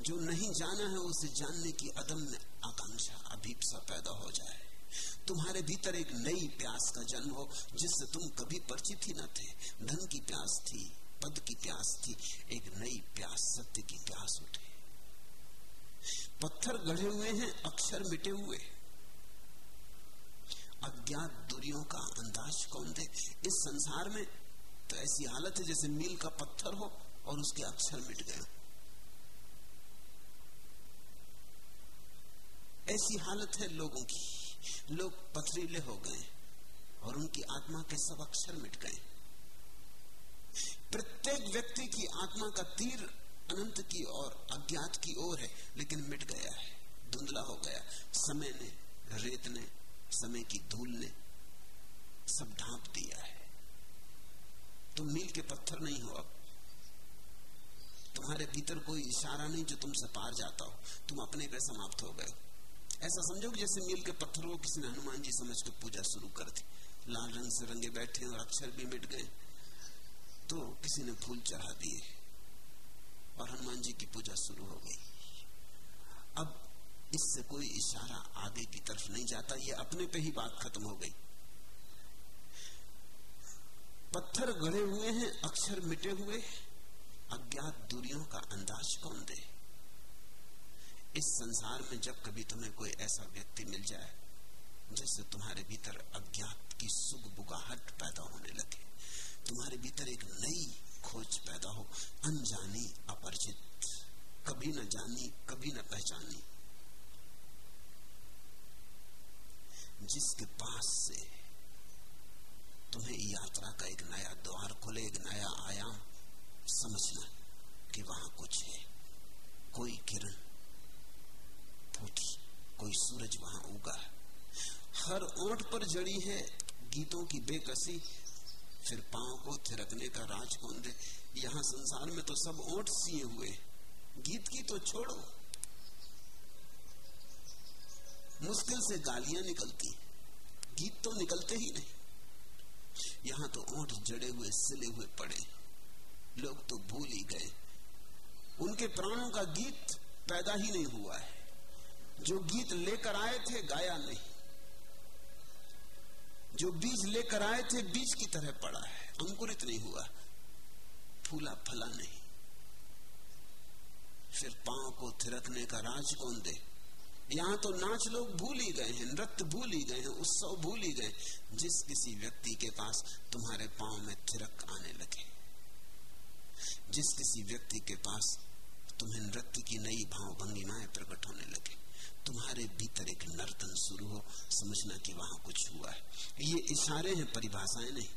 जो नहीं जाना है, उसे जानने की अदम्य आकांक्षा अभीपसा पैदा हो जाए। तुम्हारे भीतर एक नई प्यास का जन्म हो, जिससे तुम कभी परिचित ही न थे। धन की प्यास थी पद की प्यास थी, एक नई प्यास, सत्य की प्यास उठे। पत्थर गढ़े हुए हैं, अक्षर मिटे हुए। अज्ञात दूरियों का अंदाज कौन दे? इस संसार में तो ऐसी हालत है जैसे मील का पत्थर हो और उसके अक्षर मिट गए। ऐसी हालत है लोगों की। लोग पथरीले हो गए और उनकी आत्मा के सब अक्षर मिट गए। प्रत्येक व्यक्ति की आत्मा का तीर अनंत की ओर, अज्ञात की ओर है, लेकिन मिट गया है, धुंधला हो गया। समय ने, रेत ने, समय की धूल ने सब ढांप दिया है। तुम मील के पत्थर नहीं हो अब। तुम्हारे भीतर कोई इशारा नहीं जो तुमसे पार जाता हो। तुम अपने पे समाप्त हो गए ऐसा समझो जैसे मील के पत्थर को किसी ने हनुमान जी समझ के पूजा शुरू कर दी। लाल रंग से रंगे बैठे और अक्षर भी मिट गए तो किसी ने फूल चढ़ा दिए और हनुमान जी की पूजा शुरू हो गई। अब इससे कोई इशारा आगे की तरफ़ नहीं जाता, ये अपने पे ही बात खत्म हो गई। पत्थर गड़े हुए हैं, अक्षर मिटे हुए, अज्ञात दूरियों का अंदाज कौन दे? इस संसार में जब कभी तुम्हें कोई ऐसा व्यक्ति मिल जाए जिससे तुम्हारे भीतर अज्ञात की सुख बुगाहट पैदा होने लगे। तुम्हारे भीतर एक नई खोज पैदा हो। अनजानी, अपरिचित। कभी न जानी, कभी न पहचानी। जिसके पास से तुम्हें यात्रा का एक नया द्वार खुले, एक नया आयाम, समझना कि वहाँ कुछ है। कोई किरण फूटी कोई सूरज वहाँ उगा। हर ओठ पर जड़ी है, गीतों की बेकसी फिर पाँव को थिरकने का राज कौन दे यहाँ संसार में तो सब ओट सिए हुए गीत की तो छोड़ो। मुश्किल से गालियाँ निकलती गीत तो निकलते ही नहीं। यहाँ तो ओंठ जड़े हुए, सिले हुए पड़े लोग तो भूल ही गए। उनके प्राणों का गीत पैदा ही नहीं हुआ है। जो गीत लेकर आए थे, गाया नहीं। जो बीज लेकर आए थे, बीज की तरह पड़ा है। अंकुरित नहीं हुआ। फूला फला नहीं। फिर पाँव को थिरकने का राज कौन दे? यहाँ तो नाच लोग भूल ही गए हैं, नृत्य भूल ही गए हैं, उत्सव भूल ही गए जिस किसी व्यक्ति के पास तुम्हारे पाँव में थिरक आने लगे, जिस किसी व्यक्ति के पास तुम्हें नृत्य की नई भाव भंगिमाएँ प्रकट होने लगे तुम्हारे भीतर एक नर्तन शुरू हो, समझना कि वहाँ कुछ हुआ है। ये इशारे हैं, परिभाषाएँ नहीं।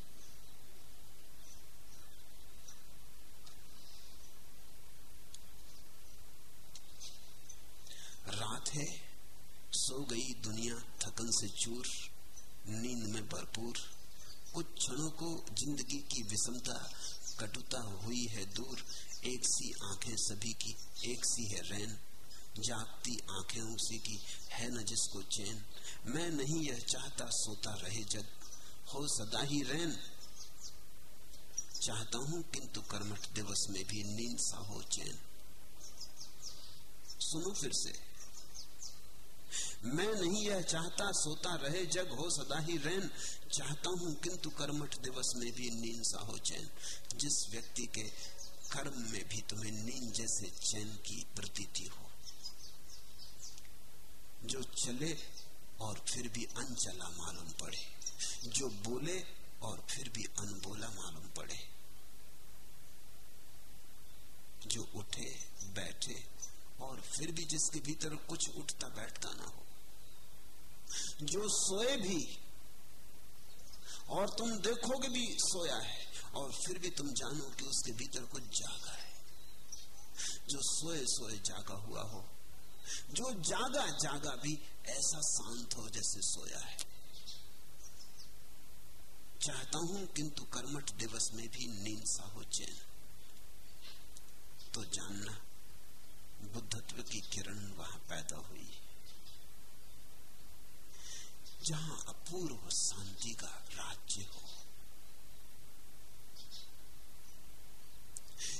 रात है, सो गई दुनिया, थकन से चूर, नींद में भरपूर। कुछ क्षणों को ज़िंदगी की विषमता, कटुता हुई है दूर। एक सी आँखें सभी की, एक सी है रैन। जागती आँखें उसी की, है न जिसको चैन। मैं नहीं यह चाहता सोता रहे जग, हो सदा ही रैन चाहता हूँ किंतु कर्मठ दिवस में भी नींद सा हो चैन। सुनो फिर से। मैं नहीं यह चाहता सोता रहे जग, हो सदा ही रैन चाहता हूँ किंतु कर्मठ दिवस में भी नींद सा हो चैन। जिस व्यक्ति के कर्म में भी तुम्हें नींद जैसे चैन की प्रतीति हो। जो चले और फिर भी अनचला मालूम पड़े। जो बोले और फिर भी अनबोला मालूम पड़े। जो उठे, बैठे और फिर भी जिसके भीतर कुछ उठता बैठता ना हो। जो सोए भी और तुम देखोगे भी सोया है और फिर भी तुम जानो कि उसके भीतर कुछ जागा है। जो सोए सोए जागा हुआ हो जो जागा जागा भी ऐसा शांत हो जैसे सोया है। चाहता हूँ किंतु कर्मठ दिवस में भी नींद सा हो चैन तो जानना, बुद्धत्व की किरण वहाँ पैदा हुई। जहाँ अपूर्व शांति का राज्य हो।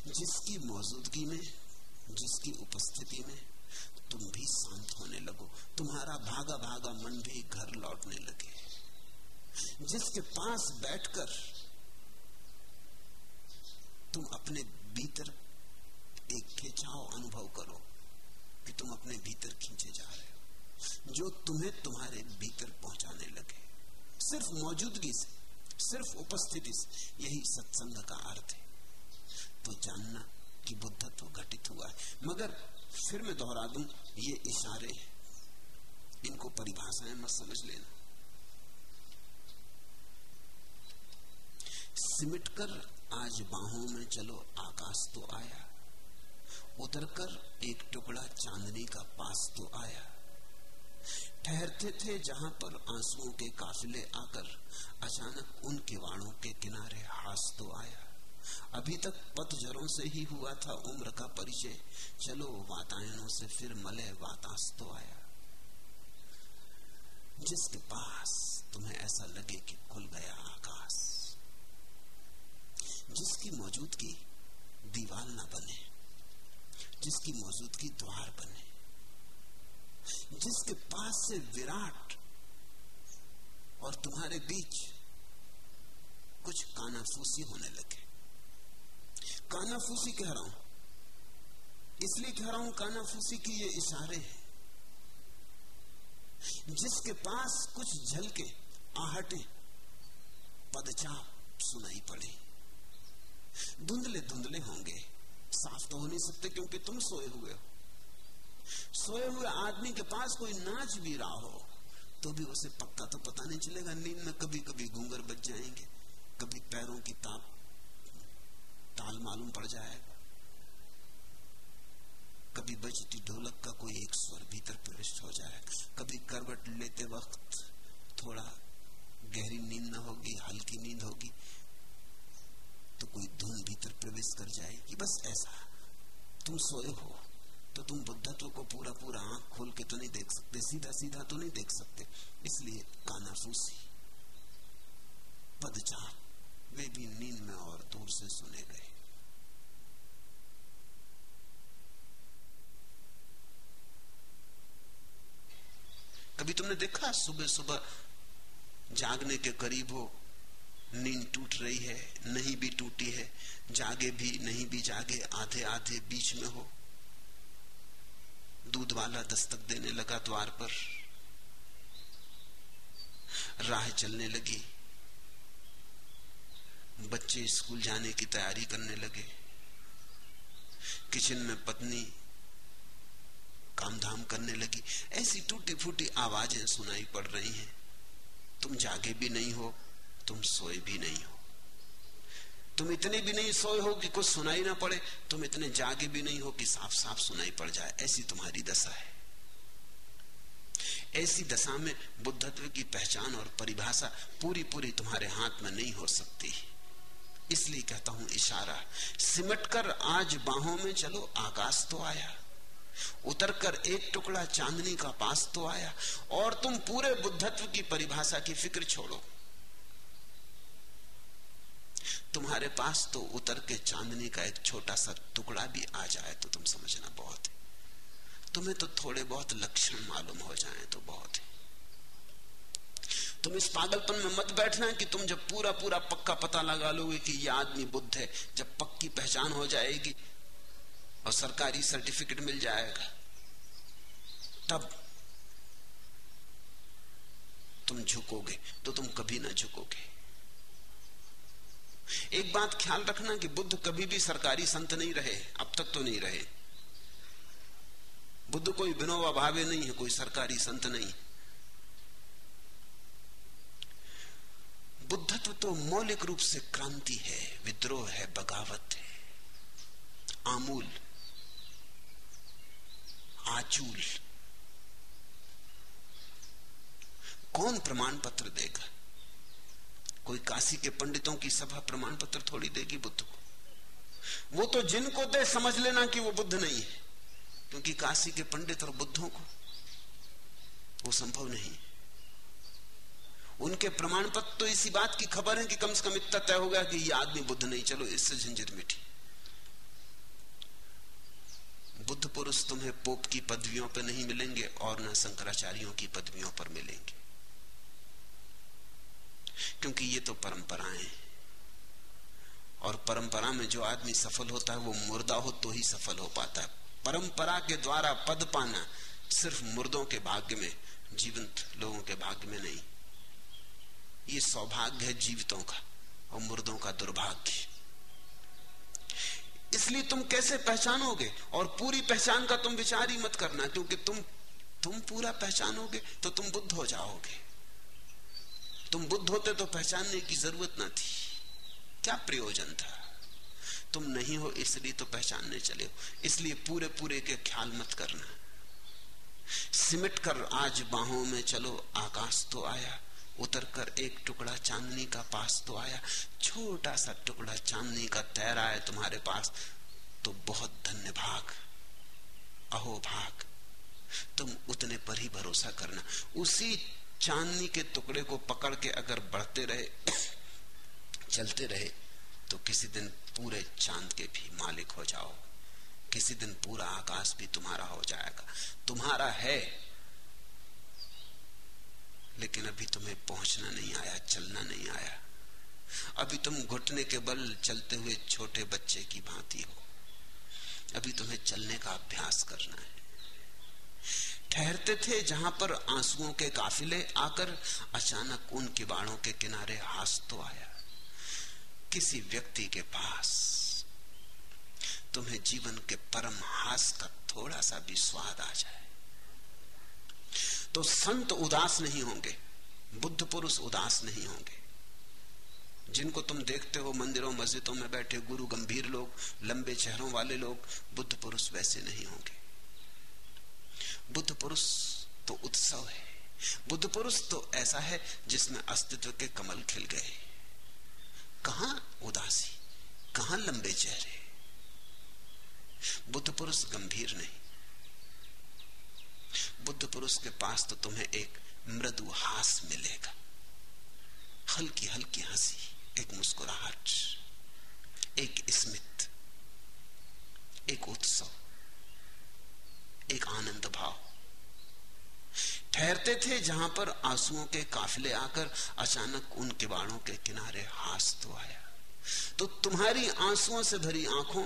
जिसकी मौजूदगी में, जिसकी उपस्थिति में तुम भी शांत होने लगो। तुम्हारा भागा भागा मन भी घर लौटने लगे। जिसके पास बैठकर तुम अपने भीतर एक खिंचाव अनुभव करो कि तुम अपने भीतर खींचे जा रहे हो। जो तुम्हें तुम्हारे भीतर पहुँचाने लगे। सिर्फ़ मौजूदगी से, सिर्फ़ उपस्थिति से, यही सत्संग का अर्थ है। तो जानना कि बुद्धत्व घटित हुआ है। मगर फिर मैं दोहरा दूँ, ये इशारे, इनको परिभाषाएँ मत समझ लेना। सिमट कर आज बाहों में चलो, आकाश तो आया। उतर कर एक टुकड़ा चांदनी का पास तो आया। ठहरते थे जहाँ पर आंसुओं के काफिले आकर, अचानक उन किवाड़ों के किनारे हास तो आया। अभी तक पतझरों से ही हुआ था उम्र का परिचय। चलो वातायनों से फिर मले वातास तो आया। जिसके पास तुम्हें ऐसा लगे कि खुल गया आकाश। जिसकी मौजूदगी दीवार ना बने। जिसकी मौजूदगी द्वार बने। जिसके पास से विराट और तुम्हारे बीच कुछ कानाफूसी होने लगे। कानाफूसी कह रहा हूँ। इसलिए कह रहा हूँ कानाफूसी की ये इशारे हैं। जिसके पास कुछ झलके, आहटे, पदचाप सुनाई पड़े। धुंधले धुंधले होंगे। साफ़ तो हो नहीं सकते क्योंकि तुम सोए हुए हो। सोए हुए आदमी के पास कोई नाच भी रहा हो तो भी उसे पक्का तो पता नहीं चलेगा। नींद में कभी कभी घूंगर बच जाएँगे, कभी पैरों की ताप ताल मालूम पड़ जाएगा कभी बजती ढोलक का कोई एक स्वर भीतर प्रविष्ट हो जाएगा कभी करवट लेते वक्त थोड़ा गहरी नींद न होगी, हल्की नींद होगी तो कोई धुन भीतर प्रवेश कर जाएगी बस ऐसा, तुम सोए हो तो तुम बुद्धत्व को पूरा पूरा आँख खोल के तो नहीं देख सकते सीधा सीधा तो नहीं देख सकते। इसलिए कानाफूसी पदचाप वे भी नींद में और दूर से सुने गए। कभी तुमने देखा सुबह सुबह जागने के करीब हो, नींद टूट रही है, नहीं भी टूटी है, जागे भी, नहीं भी जागे आधे आधे बीच में हो। दूध वाला दस्तक देने लगा द्वार पर। राह चलने लगी। बच्चे स्कूल जाने की तैयारी करने लगे। किचन में पत्नी काम धाम करने लगी। ऐसी टूटी फूटी आवाज़ें सुनाई पड़ रही हैं। तुम जागे भी नहीं हो, तुम सोए भी नहीं हो। तुम इतने भी नहीं सोए हो कि कुछ सुनाई ना पड़े, तुम इतने जागे भी नहीं हो कि साफ़ साफ़ सुनाई पड़ जाए। ऐसी तुम्हारी दशा है। ऐसी दशा में बुद्धत्व की पहचान और परिभाषा पूरी पूरी तुम्हारे हाथ में नहीं हो सकती। इसलिए कहता हूँ, इशारा सिमट कर आज बाहों में चलो, आकाश तो आया। उतरकर एक टुकड़ा चांदनी का पास तो आया और तुम पूरे बुद्धत्व की परिभाषा की फ़िक्र छोड़ो। तुम्हारे पास तो उतर के चांदनी का एक छोटा सा टुकड़ा भी आ जाए तो तुम समझना बहुत है। तुम्हें तो थोड़े बहुत लक्षण मालूम हो जाए तो बहुत है। तुम इस पागलपन में मत बैठना कि तुम जब पूरा पूरा पक्का पता लगा लोगे कि यह आदमी बुद्ध है। जब पक्की पहचान हो जाएगी और सरकारी सर्टिफिकेट मिल जाएगा। तब तुम झुकोगे तो तुम कभी ना झुकोगे। एक बात ख्याल रखना कि बुद्ध कभी भी सरकारी संत नहीं रहे, अब तक तो नहीं रहे। बुद्ध कोई विनोबा भावे नहीं है, कोई सरकारी संत नहीं। बुद्धत्व तो मौलिक रूप से क्रांति है, विद्रोह है, बगावत है। आमूल आचूल कौन प्रमाण पत्र देगा? कोई काशी के पंडितों की सभा प्रमाण पत्र थोड़ी देगी बुद्ध को? वो तो जिनको दे, समझ लेना कि वो बुद्ध नहीं है। क्योंकि काशी के पंडित और बुद्धों को वो संभव नहीं उनके प्रमाण पत्र तो इसी बात की खबर है कि कम से कम इतना तय हो गया कि ये आदमी बुद्ध नहीं। चलो, इससे झंझट मिठी बुद्ध पुरुष तुम्हें पोप की पदवियों पर नहीं मिलेंगे और न शंकराचार्यों की पदवियों पर मिलेंगे। क्योंकि ये तो परंपराएँ हैं। और परंपरा में जो आदमी सफल होता है, वो मुर्दा हो तो ही सफल हो पाता है। परंपरा के द्वारा पद पाना सिर्फ़ मुर्दों के भाग्य में, जीवंत लोगों के भाग्य में नहीं। ये सौभाग्य है जीवितों का और मुर्दों का दुर्भाग्य। इसलिए तुम कैसे पहचानोगे? और पूरी पहचान का तुम विचार ही मत करना, क्योंकि तुम तुम पूरा पहचानोगे तो तुम बुद्ध हो जाओगे। तुम बुद्ध होते तो पहचानने की ज़रूरत ना थी। क्या प्रयोजन था? तुम नहीं हो इसलिए तो पहचानने चले हो। इसलिए पूरे पूरे के ख्याल मत करना। सिमट कर आज बाहों में चलो, आकाश तो आया। उतर कर एक टुकड़ा चांदनी का पास तो आया। छोटा सा टुकड़ा चांदनी का तैरा है तुम्हारे पास। तो बहुत धन्य भाग, अहो भाग, तुम उतने पर ही भरोसा करना। उसी चांदनी के टुकड़े को पकड़ के अगर बढ़ते रहे, चलते रहे तो किसी दिन पूरे चाँद के भी मालिक हो जाओ। किसी दिन पूरा आकाश भी तुम्हारा हो जाएगा। तुम्हारा है लेकिन अभी तुम्हें पहुँचना नहीं आया, चलना नहीं आया। अभी तुम घुटने के बल चलते हुए छोटे बच्चे की भांति हो। अभी तुम्हें चलने का अभ्यास करना है। ठहरते थे जहाँ पर आंसुओं के काफिले, आकर अचानक उन किबाड़ों के किनारे हास तो आया। किसी व्यक्ति के पास तुम्हें जीवन के परम हास का थोड़ा सा भी स्वाद आ जाए। तो संत उदास नहीं होंगे, बुद्ध पुरुष उदास नहीं होंगे। जिनको तुम देखते हो मंदिरों, मस्जिदों में बैठे गुरु गंभीर लोग, लंबे चेहरों वाले लोग, बुद्ध पुरुष वैसे नहीं होंगे। बुद्ध पुरुष तो उत्सव है। बुद्ध पुरुष तो ऐसा है जिसमें अस्तित्व के कमल खिल गए। कहा उदासी, कहा लंबे चेहरे? बुद्ध पुरुष गंभीर नहीं। बुद्ध पुरुष के पास तो तुम्हें एक मृदु हास मिलेगा। हल्की हल्की हँसी, एक मुस्कुराहट, एक स्मित, एक उत्सव, एक आनंद भाव। ठहरते थे जहाँ पर आंसुओं के काफिले आकर अचानक उन किवाड़ों के किनारे हास तो आया। तो तुम्हारी आंसुओं से भरी आँखों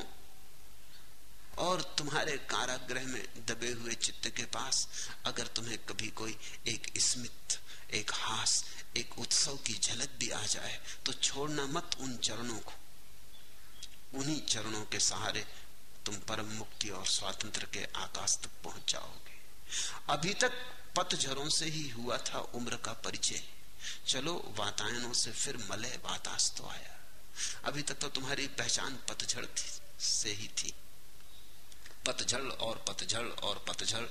और तुम्हारे कारागृह में दबे हुए चित्त के पास अगर तुम्हें कभी कोई एक स्मित, एक हास, एक उत्सव की झलक भी आ जाए तो छोड़ना मत उन चरणों को। उन्हीं चरणों के सहारे तुम परम मुक्ति और स्वातंत्र के आकाश तक पहुँच जाओगे। अभी तक पतझरों से ही हुआ था उम्र का परिचय। चलो वातायनों से फिर मलय वातास तो आया। अभी तक तो तुम्हारी पहचान पतझड़ से ही थी। पतझड़ और पतझड़ और पतझड़।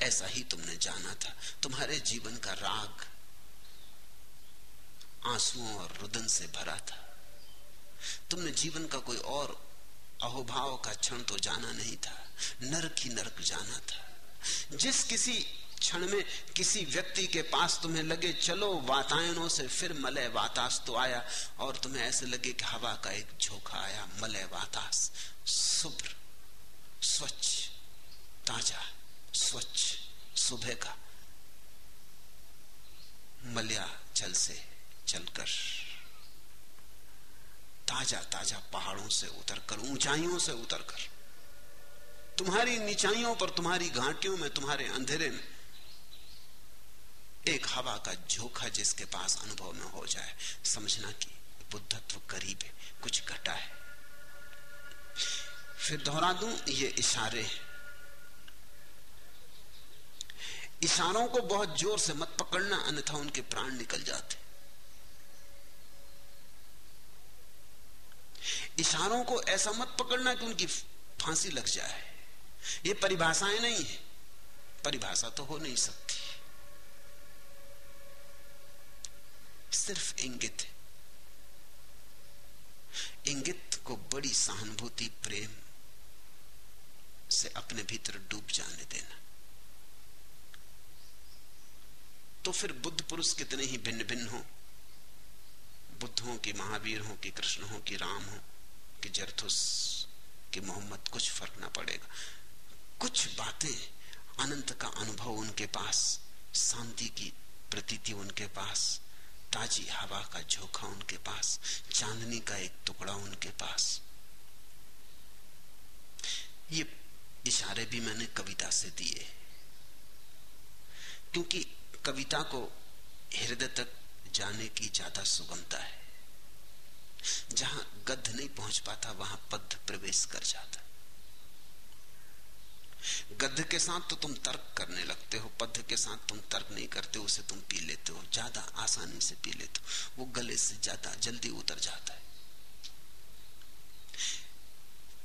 ऐसा ही तुमने जाना था। तुम्हारे जीवन का राग आंसुओं और रुदन से भरा था। तुमने जीवन का कोई और अहोभाव का क्षण तो जाना नहीं था। नरक ही नरक जाना था। जिस किसी क्षण में किसी व्यक्ति के पास तुम्हें लगे, चलो वातायनों से फिर मलय वातास तो आया, और तुम्हें ऐसे लगे कि हवा का एक झोंका आया, मलय वातास। शुभ्र, स्वच्छ, ताज़ा, स्वच्छ, सुबह का मलिया जल से चलकर ताज़ा ताज़ा पहाड़ों से उतरकर, ऊंचाइयों से उतरकर, तुम्हारी निचाइयों पर, तुम्हारी घाटियों में, तुम्हारे अंधेरे में एक हवा का झोंका जिसके पास अनुभव में हो जाए, समझना कि बुद्धत्व करीब है, कुछ घटा है। फिर दोहरा दूँ, ये इशारे। इशारों को बहुत ज़ोर से मत पकड़ना, अन्यथा उनके प्राण निकल जाते। इशारों को ऐसा मत पकड़ना कि उनकी फांसी लग जाए। ये परिभाषाएँ नहीं है। परिभाषा तो हो नहीं सकती। सिर्फ़ इंगित है। इंगित को बड़ी सहानुभूति, प्रेम से अपने भीतर डूब जाने देना। तो फिर बुद्ध पुरुष कितने ही भिन्न भिन्न हो? बुद्ध हो कि महावीर हो, कि कृष्ण हो, कि राम हो, कि जरथुस, कि मोहम्मद, कुछ फ़र्क ना पड़ेगा। कुछ बातें अनंत का अनुभव उनके पास, शांति की प्रतीति उनके पास ताजी हवा का झोंका उनके पास, चांदनी का एक टुकड़ा उनके पास। ये इशारे भी मैंने कविता से दिए। क्योंकि कविता को हृदय तक जाने की ज़्यादा सुगमता है। जहाँ गद्ध नहीं पहुँच पाता, वहाँ पद्ध प्रवेश कर जाता गद्ध के साथ तो तुम तर्क करने लगते हो पद्ध के साथ तुम तर्क नहीं करते, उसे तुम पी लेते हो। ज़्यादा आसानी से पी लेते हो। वो गले से ज़्यादा जल्दी उतर जाता है।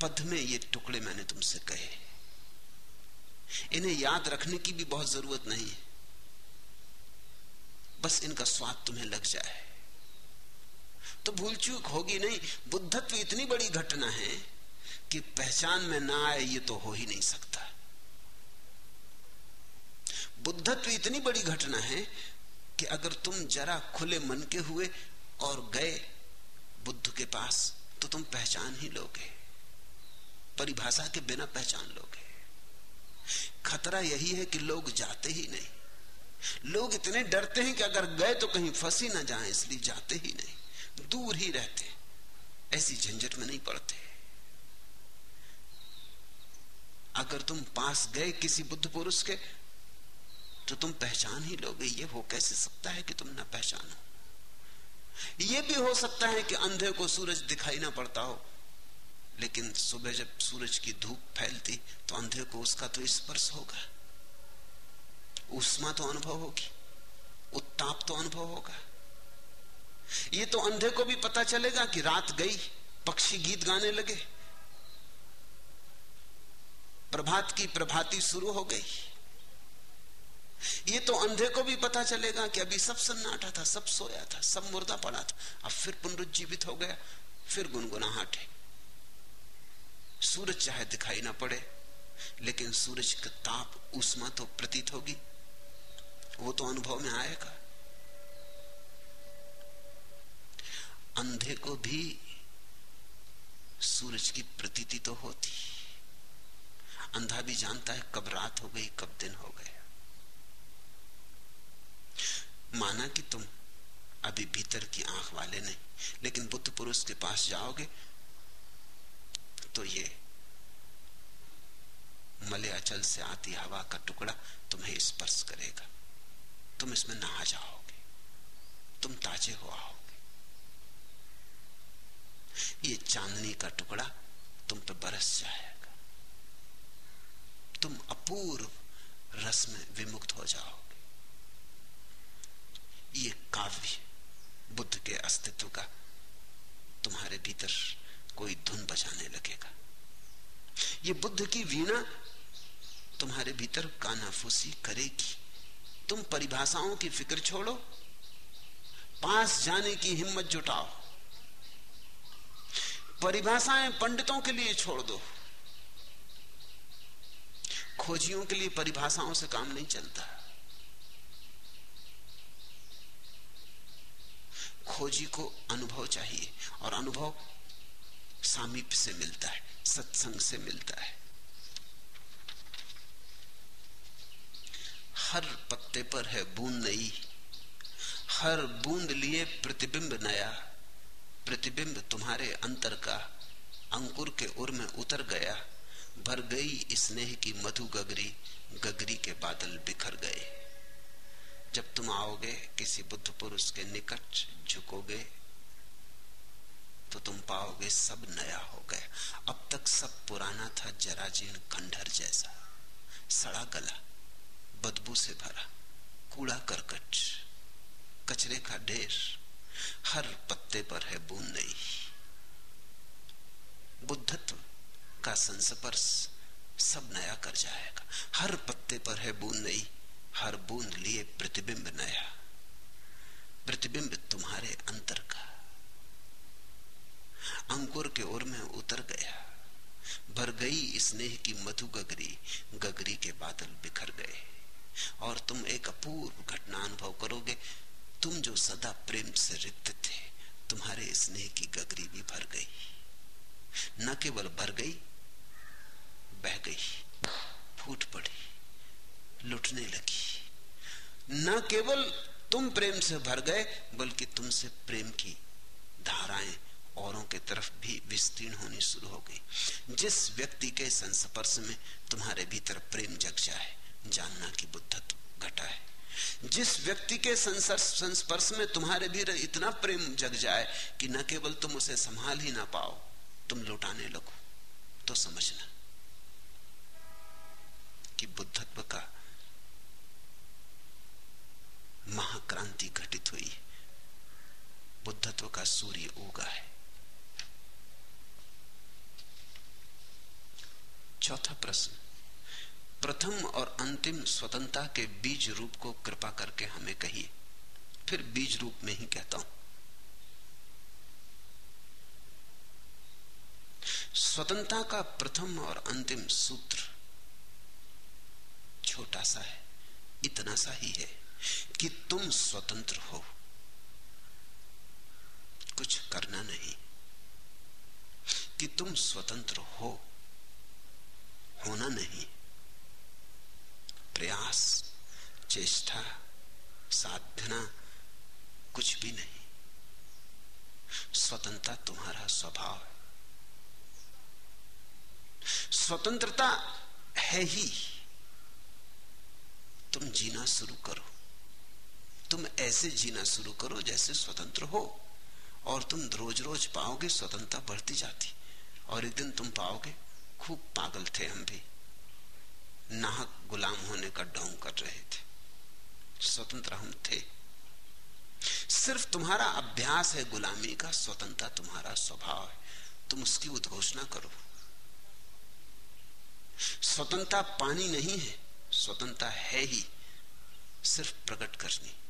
पद में ये टुकड़े मैंने तुमसे कहे इन्हें याद रखने की भी बहुत ज़रूरत नहीं है। बस इनका स्वाद तुम्हें लग जाए। तो भूल चूक होगी नहीं। बुद्धत्व इतनी बड़ी घटना है कि पहचान में ना आए ये तो हो ही नहीं सकता। बुद्धत्व इतनी बड़ी घटना है कि अगर तुम जरा खुले मन के हुए और गए बुद्ध के पास तो तुम पहचान ही लोगे। परिभाषा के बिना पहचान लोगे। खतरा यही है कि लोग जाते ही नहीं। लोग इतने डरते हैं कि अगर गए तो कहीं फंसी ना जाए, इसलिए जाते ही नहीं। दूर ही रहते। ऐसी झंझट में नहीं पड़ते। अगर तुम पास गए किसी बुद्ध पुरुष के तो तुम पहचान ही लोगे, ये हो कैसे सकता है कि तुम ना पहचानो? ये भी हो सकता है कि अंधे को सूरज दिखाई ना पड़ता हो, लेकिन सुबह जब सूरज की धूप फैलती तो अंधे को उसका तो स्पर्श होगा। उष्मा तो अनुभव होगी, उत्ताप तो अनुभव होगा। ये तो अंधे को भी पता चलेगा कि रात गई, पक्षी गीत गाने लगे, प्रभात की प्रभाती शुरू हो गई। ये तो अंधे को भी पता चलेगा कि अभी सब सन्नाटा था, सब सोया था, सब मुर्दा पड़ा था। अब फिर पुनरुज्जीवित हो गया, फिर गुनगुनाहट है। सूरज चाहे दिखाई ना पड़े, लेकिन सूरज का ताप उष्मा तो प्रतीत होगी। वो तो अनुभव में आएगा। अंधे को भी सूरज की प्रतीति तो होती। अंधा भी जानता है कब रात हो गई, कब दिन हो गया माना कि तुम अभी भीतर की आँख वाले नहीं, लेकिन बुद्ध पुरुष के पास जाओगे तो ये मलयाचल से आती हवा का टुकड़ा तुम्हें स्पर्श करेगा। तुम इसमें नहा जाओगे, तुम ताजे हो आओगे। ये चांदनी का टुकड़ा तुम पे बरस जाएगा। तुम अपूर्व रस में विमुक्त हो जाओगे। ये काव्य बुद्ध के अस्तित्व का तुम्हारे भीतर कोई धुन बजाने लगेगा। ये बुद्ध की वीणा तुम्हारे भीतर कानाफूसी करेगी। तुम परिभाषाओं की फ़िक्र छोड़ो, पास जाने की हिम्मत जुटाओ, परिभाषाएँ पंडितों के लिए छोड़ दो। खोजियों के लिए परिभाषाओं से काम नहीं चलता। खोजी को अनुभव चाहिए और अनुभव सामीप्य से मिलता है, सत्संग से मिलता है। हर पत्ते पर है बूंद नई, हर बूंद लिए प्रतिबिंब नया, प्रतिबिंब तुम्हारे अंतर का अंकुर के उर में उतर गया, भर गई स्नेह की मधु गगरी गगरी के बादल बिखर गए। जब तुम आओगे किसी बुद्ध पुरुष के निकट झुकोगे तो तुम पाओगे सब नया हो गया। अब तक सब पुराना था, जराजीर्ण खंडहर जैसा, सड़ा गला, बदबू से भरा, कूड़ा करकट, कचरे का ढेर, हर पत्ते पर है बूंद नहीं। बुद्धत्व का संस्पर्श सब नया कर जाएगा, हर पत्ते पर है बूंद नहीं। हर बूंद लिए प्रतिबिंब नया। प्रतिबिंब तुम्हारे अंतर का। अंकुर के ओर में उतर गया। भर गई स्नेह की मधु गगरी। गगरी के बादल बिखर गए। और तुम एक अपूर्व घटना अनुभव करोगे। तुम जो सदा प्रेम से रिक्त थे, तुम्हारे स्नेह की गगरी भी भर गई। न केवल भर गई, बह गई। फूट पड़ी। लुटने लगी। न केवल तुम प्रेम से भर गए, बल्कि तुमसे प्रेम की धाराएँ औरों के तरफ़ भी विस्तीर्ण होनी शुरू हो गई। जिस व्यक्ति के संस्पर्श में तुम्हारे भीतर प्रेम जग जाए, जानना कि बुद्धत्व घटा है। जिस व्यक्ति के संस्पर्श में तुम्हारे भीतर इतना प्रेम जग जाए कि न केवल तुम उसे संभाल ही ना पाओ, तुम लुटाने लगो। तो समझना कि बुद्धत्व का महाक्रांति घटित हुई। बुद्धत्व का सूर्य उगा है। चौथा प्रश्न। प्रथम और अंतिम स्वतंत्रता के बीज रूप को कृपा करके हमें कहिए। फिर बीज रूप में ही कहता हूँ। स्वतंत्रता का प्रथम और अंतिम सूत्र छोटा सा है, इतना सा ही है। कि तुम स्वतंत्र हो। कुछ करना नहीं। कि तुम स्वतंत्र हो, होना नहीं। प्रयास, चेष्टा, साधना, कुछ भी नहीं। स्वतंत्रता तुम्हारा स्वभाव है। स्वतंत्रता है ही। तुम जीना शुरू करो। तुम ऐसे जीना शुरू करो जैसे स्वतंत्र हो। और तुम रोज रोज पाओगे स्वतंत्रता बढ़ती जाती। और एक दिन तुम पाओगे, खूब पागल थे हम भी। नाहक गुलाम होने का डोंग कर रहे थे। स्वतंत्र हम थे। सिर्फ़ तुम्हारा अभ्यास है गुलामी का, स्वतंत्रता तुम्हारा स्वभाव है। तुम उसकी उद्घोषणा करो। स्वतंत्रता पानी नहीं है, स्वतंत्रता है ही। सिर्फ़ प्रकट करनी।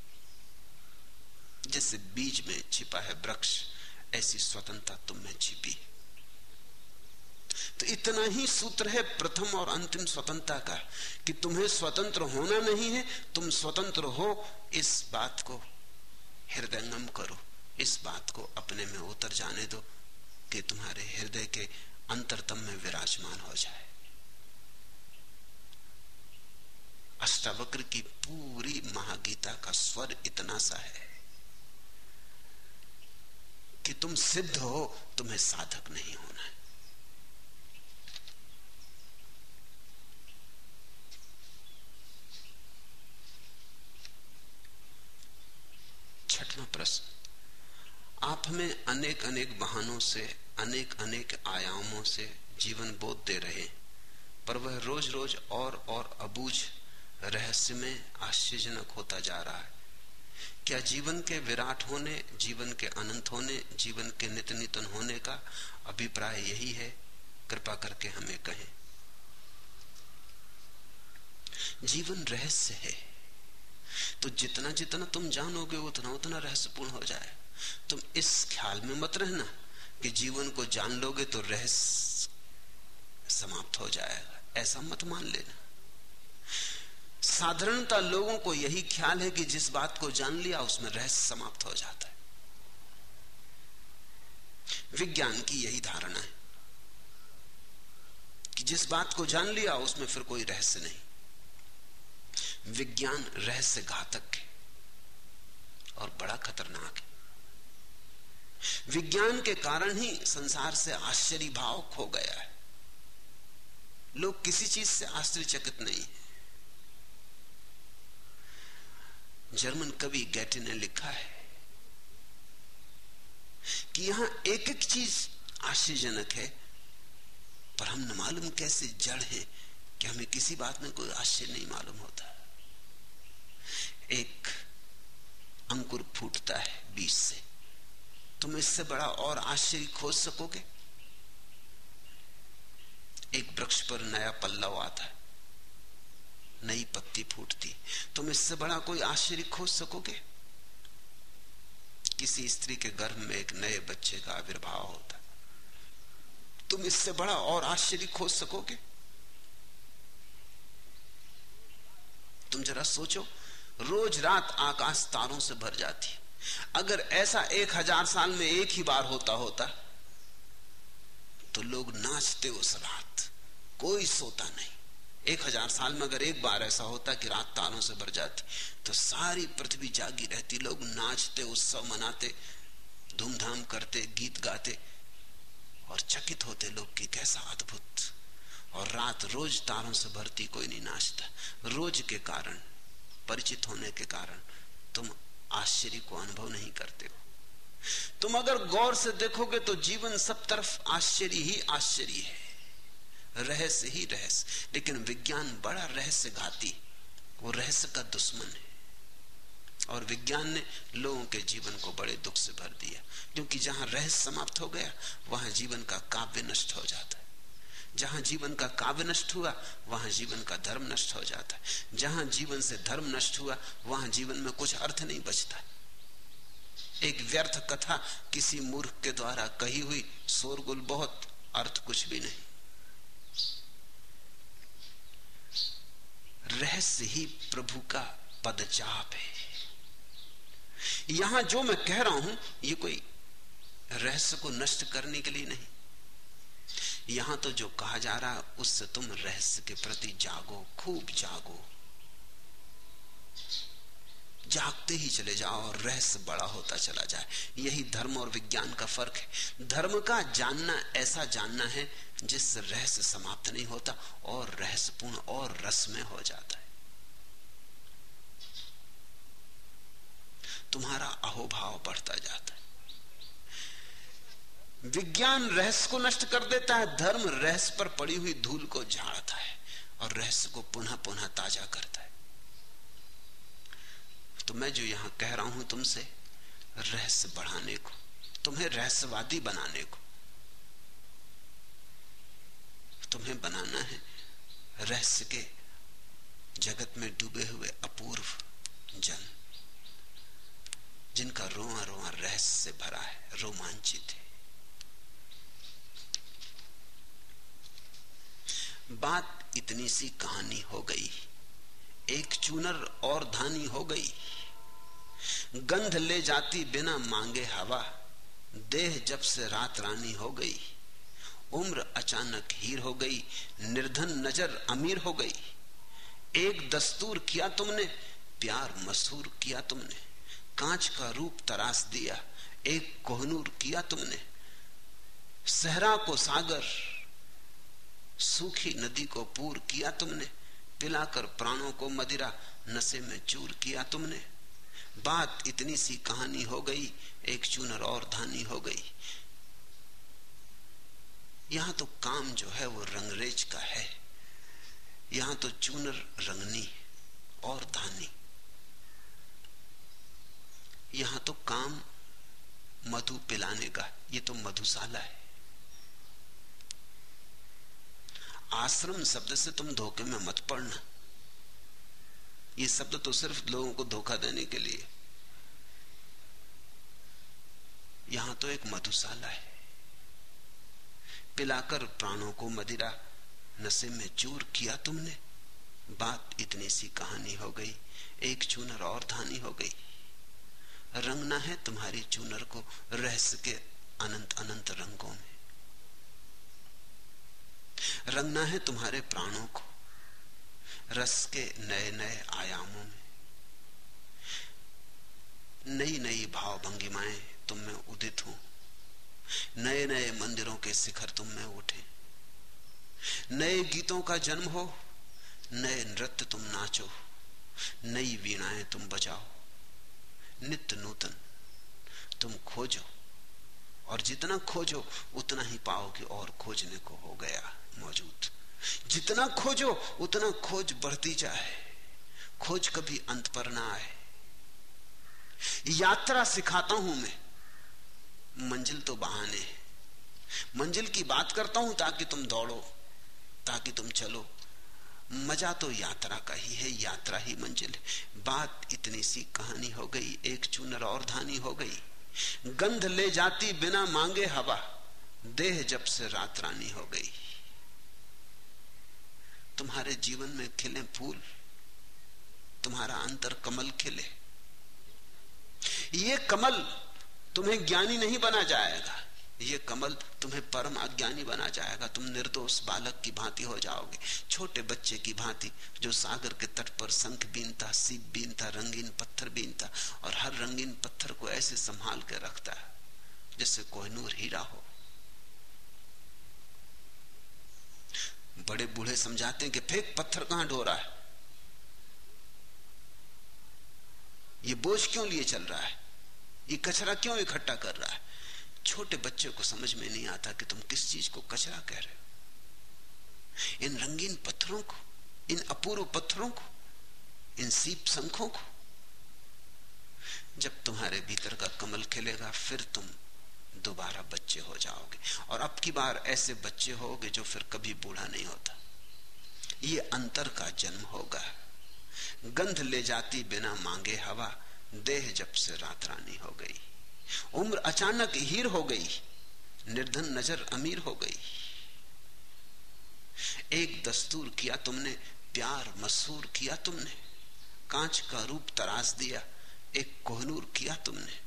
जैसे बीज में छिपा है वृक्ष, ऐसी स्वतंत्रता तुम में छिपी तो इतना ही सूत्र है प्रथम और अंतिम स्वतंत्रता का, कि तुम्हें स्वतंत्र होना नहीं है, तुम स्वतंत्र हो, इस बात को हृदयंगम करो, इस बात को अपने में उतर जाने दो, कि तुम्हारे हृदय के अंतरतम में विराजमान हो जाए। अष्टावक्र की पूरी महागीता का स्वर इतना सा है कि तुम सिद्ध हो, तुम्हें साधक नहीं होना है। छठवां प्रश्न। आप हमें अनेक अनेक बहानों से अनेक अनेक आयामों से जीवन बोध दे रहे पर वह रोज रोज और और अबूझ रहस्य में आश्चर्यजनक होता जा रहा है। क्या जीवन के विराट होने, जीवन के अनंत होने, जीवन के नित नितन होने का अभिप्राय यही है? कृपा करके हमें कहें। जीवन रहस्य है। तो जितना जितना तुम जानोगे, उतना उतना रहस्यपूर्ण हो जाए। तुम इस ख्याल में मत रहना कि जीवन को जान लोगे तो रहस्य समाप्त हो जाएगा। ऐसा मत मान लेना। साधारणता लोगों को यही ख्याल है कि जिस बात को जान लिया, उसमें रहस्य समाप्त हो जाता है। विज्ञान की यही धारणा है कि जिस बात को जान लिया, उसमें फिर कोई रहस्य नहीं। विज्ञान रहस्य घातक है और बड़ा खतरनाक है। विज्ञान के कारण ही संसार से आश्चर्य भाव खो गया है। लोग किसी चीज़ से आश्चर्यचकित नहीं है। जर्मन कवि गैटे ने लिखा है कि यहाँ एक एक चीज़ आश्चर्यजनक है, पर हम न मालूम कैसे जड़ है कि हमें किसी बात में कोई आश्चर्य नहीं मालूम होता। एक अंकुर फूटता है बीज से। तुम इससे बड़ा और आश्चर्य खोज सकोगे? एक वृक्ष पर नया पल्लव आता है। नई पत्ती फूटती। तुम इससे बड़ा कोई आश्चर्य खोज सकोगे? किसी स्त्री के गर्भ में एक नए बच्चे का आविर्भाव होता। तुम इससे बड़ा और आश्चर्य खोज सकोगे? तुम जरा सोचो, रोज रात आकाश तारों से भर जाती। अगर ऐसा एक हज़ार साल में एक ही बार होता होता तो लोग नाचते उस रात। कोई सोता नहीं। एक हज़ार साल में अगर एक बार ऐसा होता कि रात तारों से भर जाती। तो सारी पृथ्वी जागी रहती। लोग नाचते, उत्सव मनाते, धूमधाम करते, गीत गाते और चकित होते लोग कि कैसा अद्भुत। और रात रोज तारों से भरती, कोई नहीं नाचता। रोज के कारण, परिचित होने के कारण, तुम आश्चर्य को अनुभव नहीं करते हो। तुम अगर गौर से देखोगे तो जीवन सब तरफ़ आश्चर्य ही आश्चर्य है। रहस्य ही रहस्य। लेकिन विज्ञान बड़ा रहस्य घाती वो रहस्य का दुश्मन है। और विज्ञान ने लोगों के जीवन को बड़े दुख से भर दिया। क्योंकि जहाँ रहस्य समाप्त हो गया, वहाँ जीवन का काव्य नष्ट हो जाता है। जहाँ जीवन का काव्य नष्ट हुआ, वहाँ जीवन का धर्म नष्ट हो जाता है। जहाँ जीवन से धर्म नष्ट हुआ, वहाँ जीवन में कुछ अर्थ नहीं बचता एक व्यर्थ कथा किसी मूर्ख के द्वारा कही हुई शोरगुल बहुत अर्थ कुछ भी नहीं। रहस्य ही प्रभु का पदचाप है। यहाँ जो मैं कह रहा हूँ, ये कोई रहस्य को नष्ट करने के लिए नहीं। यहाँ तो जो कहा जा रहा है, उससे तुम रहस्य के प्रति जागो, खूब जागो। जागते ही चले जाओ और रहस्य बड़ा होता चला जाए। यही धर्म और विज्ञान का फ़र्क है। धर्म का जानना ऐसा जानना है जिससे रहस्य समाप्त नहीं होता और रहस्यपूर्ण और रस में हो जाता है। तुम्हारा अहोभाव बढ़ता जाता है। विज्ञान रहस्य को नष्ट कर देता है, धर्म रहस्य पर पड़ी हुई धूल को झाड़ता है और रहस्य को पुनः पुनः ताज़ा करता है। तो मैं जो यहाँ कह रहा हूँ तुमसे, रहस्य बढ़ाने को, तुम्हें रहस्यवादी बनाने को, तुम्हें बनाना है रहस्य के जगत में डूबे हुए अपूर्व जन जिनका रोआ रोआ रहस्य से भरा है, रोमांचित है। बात इतनी सी कहानी हो गई। एक चूनर और धानी हो गई। गंध ले जाती बिना मांगे हवा। देह जब से रात रानी हो गई। उम्र अचानक हीर हो गई। निर्धन नज़र अमीर हो गई। एक दस्तूर किया तुमने, प्यार मशहूर किया तुमने। कांच का रूप तराश दिया, एक कोहनूर किया तुमने। सहरा को सागर, सूखी नदी को पूर किया तुमने। पिलाकर प्राणों को मदिरा नशे में चूर किया तुमने। बात इतनी सी कहानी हो गई, एक चूनर और धानी हो गई। यहाँ तो काम जो है वो रंगरेज का है। यहाँ तो चूनर रंगनी और धानी। यहाँ तो काम मधु पिलाने का, ये तो मधुशाला है। आश्रम शब्द से तुम धोखे में मत पड़ना। ये शब्द तो सिर्फ़ लोगों को धोखा देने के लिए। यहाँ तो एक मधुशाला है। पिलाकर प्राणों को मदिरा, नशे में चूर किया तुमने। बात इतनी सी कहानी हो गई, एक चूनर और धानी हो गई। रंगना है तुम्हारी चूनर को, रहस्य के अनंत अनंत रंगों में। रंगना है तुम्हारे प्राणों को। रस के नए नए आयामों में। नई नई भाव भंगिमाएँ तुम में उदित हो। नए नए मंदिरों के शिखर तुम में उठे। नए गीतों का जन्म हो, नए नृत्य तुम नाचो, नई वीणाएँ तुम बजाओ। नित्य नूतन तुम खोजो, और जितना खोजो, उतना ही पाओगे और खोजने को हो गया। मौजूद। जितना खोजो, उतना खोज बढ़ती जाए। खोज कभी अंत पर ना आए। यात्रा सिखाता हूँ मैं। मंजिल तो बहाने मंजिल की बात करता हूँ ताकि तुम दौड़ो, ताकि तुम चलो। मज़ा तो यात्रा का ही है, यात्रा ही मंजिल है। बात इतनी सी कहानी हो गई, एक चूनर और धानी हो गई। गंध ले जाती बिना मांगे हवा। देह जब से रात रानी हो गई। तुम्हारे जीवन में खिले फूल, तुम्हारा अंतर कमल खिले। ये कमल तुम्हें ज्ञानी नहीं बना जाएगा, ये कमल तुम्हें परम अज्ञानी बना जाएगा। तुम निर्दोष बालक की भांति हो जाओगे, छोटे बच्चे की भांति, जो सागर के तट पर शंख बीनता, सीप बीनता, रंगीन पत्थर बीनता, और हर रंगीन पत्थर को ऐसे संभाल कर रखता है जैसे कोहनूर हीरा हो। बड़े बूढ़े समझाते हैं कि फेंक पत्थर कहाँ ढो रहा है? ये बोझ क्यों लिए चल रहा है? ये कचरा क्यों इकट्ठा कर रहा है? छोटे बच्चे को समझ में नहीं आता कि तुम किस चीज़ को कचरा कह रहे हो। इन रंगीन पत्थरों को, इन अपूर्व पत्थरों को, इन सीप शंखों को, जब तुम्हारे भीतर का कमल खिलेगा, फिर तुम दोबारा बच्चे हो जाओगे। और अब की बार ऐसे बच्चे होगे जो फिर कभी बूढ़ा नहीं होता। ये अंतर का जन्म होगा। गंध ले जाती बिना मांगे हवा, देह जब से रात रानी हो गई। उम्र अचानक हीर हो गई, निर्धन नज़र अमीर हो गई। एक दस्तूर किया तुमने, प्यार मशहूर किया तुमने, कांच का रूप तराश दिया, एक कोहनूर किया तुमने।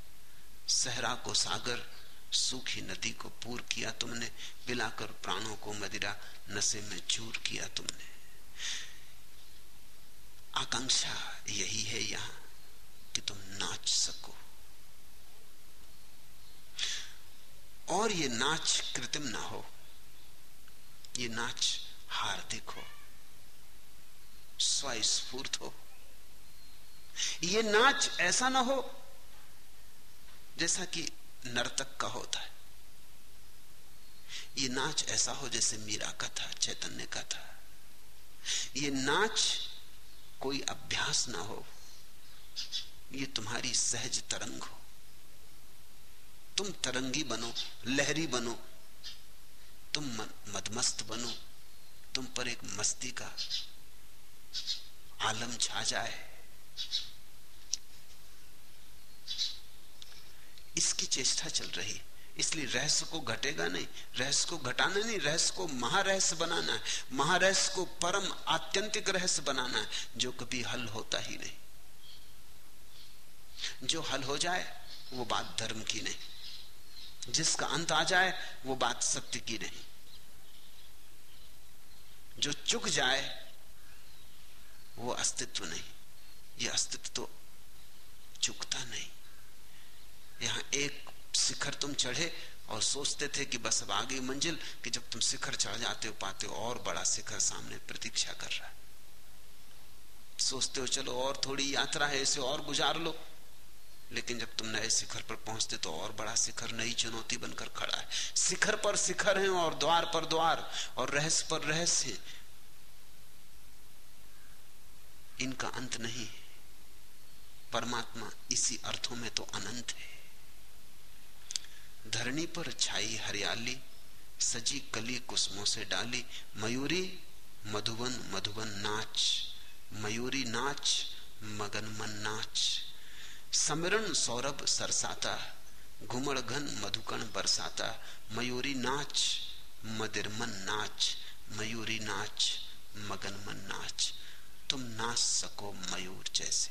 सहरा को सागर सूखी नदी को पूर किया तुमने, पिलाकर प्राणों को मदिरा नशे में चूर किया तुमने। आकांक्षा यही है यहाँ कि तुम नाच सको। और ये नाच कृत्रिम ना हो, ये नाच हार्दिक हो, स्वस्फूर्त हो। ये नाच ऐसा ना हो जैसा कि नर्तक का होता है। ये नाच ऐसा हो जैसे मीरा का था, चैतन्य का था। ये नाच कोई अभ्यास ना हो, ये तुम्हारी सहज तरंग हो। तुम तरंगी बनो, लहरी बनो, तुम मदमस्त बनो, तुम पर एक मस्ती का आलम छा जाए। इसकी चेष्टा चल रही। इसलिए रहस्य को घटेगा नहीं, रहस्य को घटाना नहीं, रहस्य को महारहस्य बनाना है। महारहस्य को परम आत्यंतिक रहस्य बनाना है, जो कभी हल होता ही नहीं। जो हल हो जाए, वो बात धर्म की नहीं। जिसका अंत आ जाए, वो बात सत्य की नहीं। जो चुक जाए, वो अस्तित्व नहीं। ये अस्तित्व तो चुकता नहीं। यहाँ एक शिखर तुम चढ़े और सोचते थे कि बस अब आगे मंजिल, कि जब तुम शिखर चढ़ जाते हो, पाते हो, और बड़ा शिखर सामने प्रतीक्षा कर रहा है। सोचते हो, चलो और थोड़ी यात्रा है, इसे और गुजार लो। लेकिन जब तुम नए शिखर पर पहुँचते तो और बड़ा शिखर, नई चुनौती बनकर खड़ा है। शिखर पर शिखर है और द्वार पर द्वार और रहस्य पर रहस्य। इनका अंत नहीं परमात्मा इसी अर्थों में तो अनंत है। धरणी पर छाई हरियाली, सजी कली कुसमों से डाली, मयूरी मधुबन मधुबन नाच, मयूरी नाच, मगन मन नाच। समरण सौरभ सरसाता, घुमड़ घन मधुकण बरसाता, मयूरी नाच मदिरमन नाच, मयूरी नाच, मगन मन नाच। तुम नाच सको मयूर जैसे।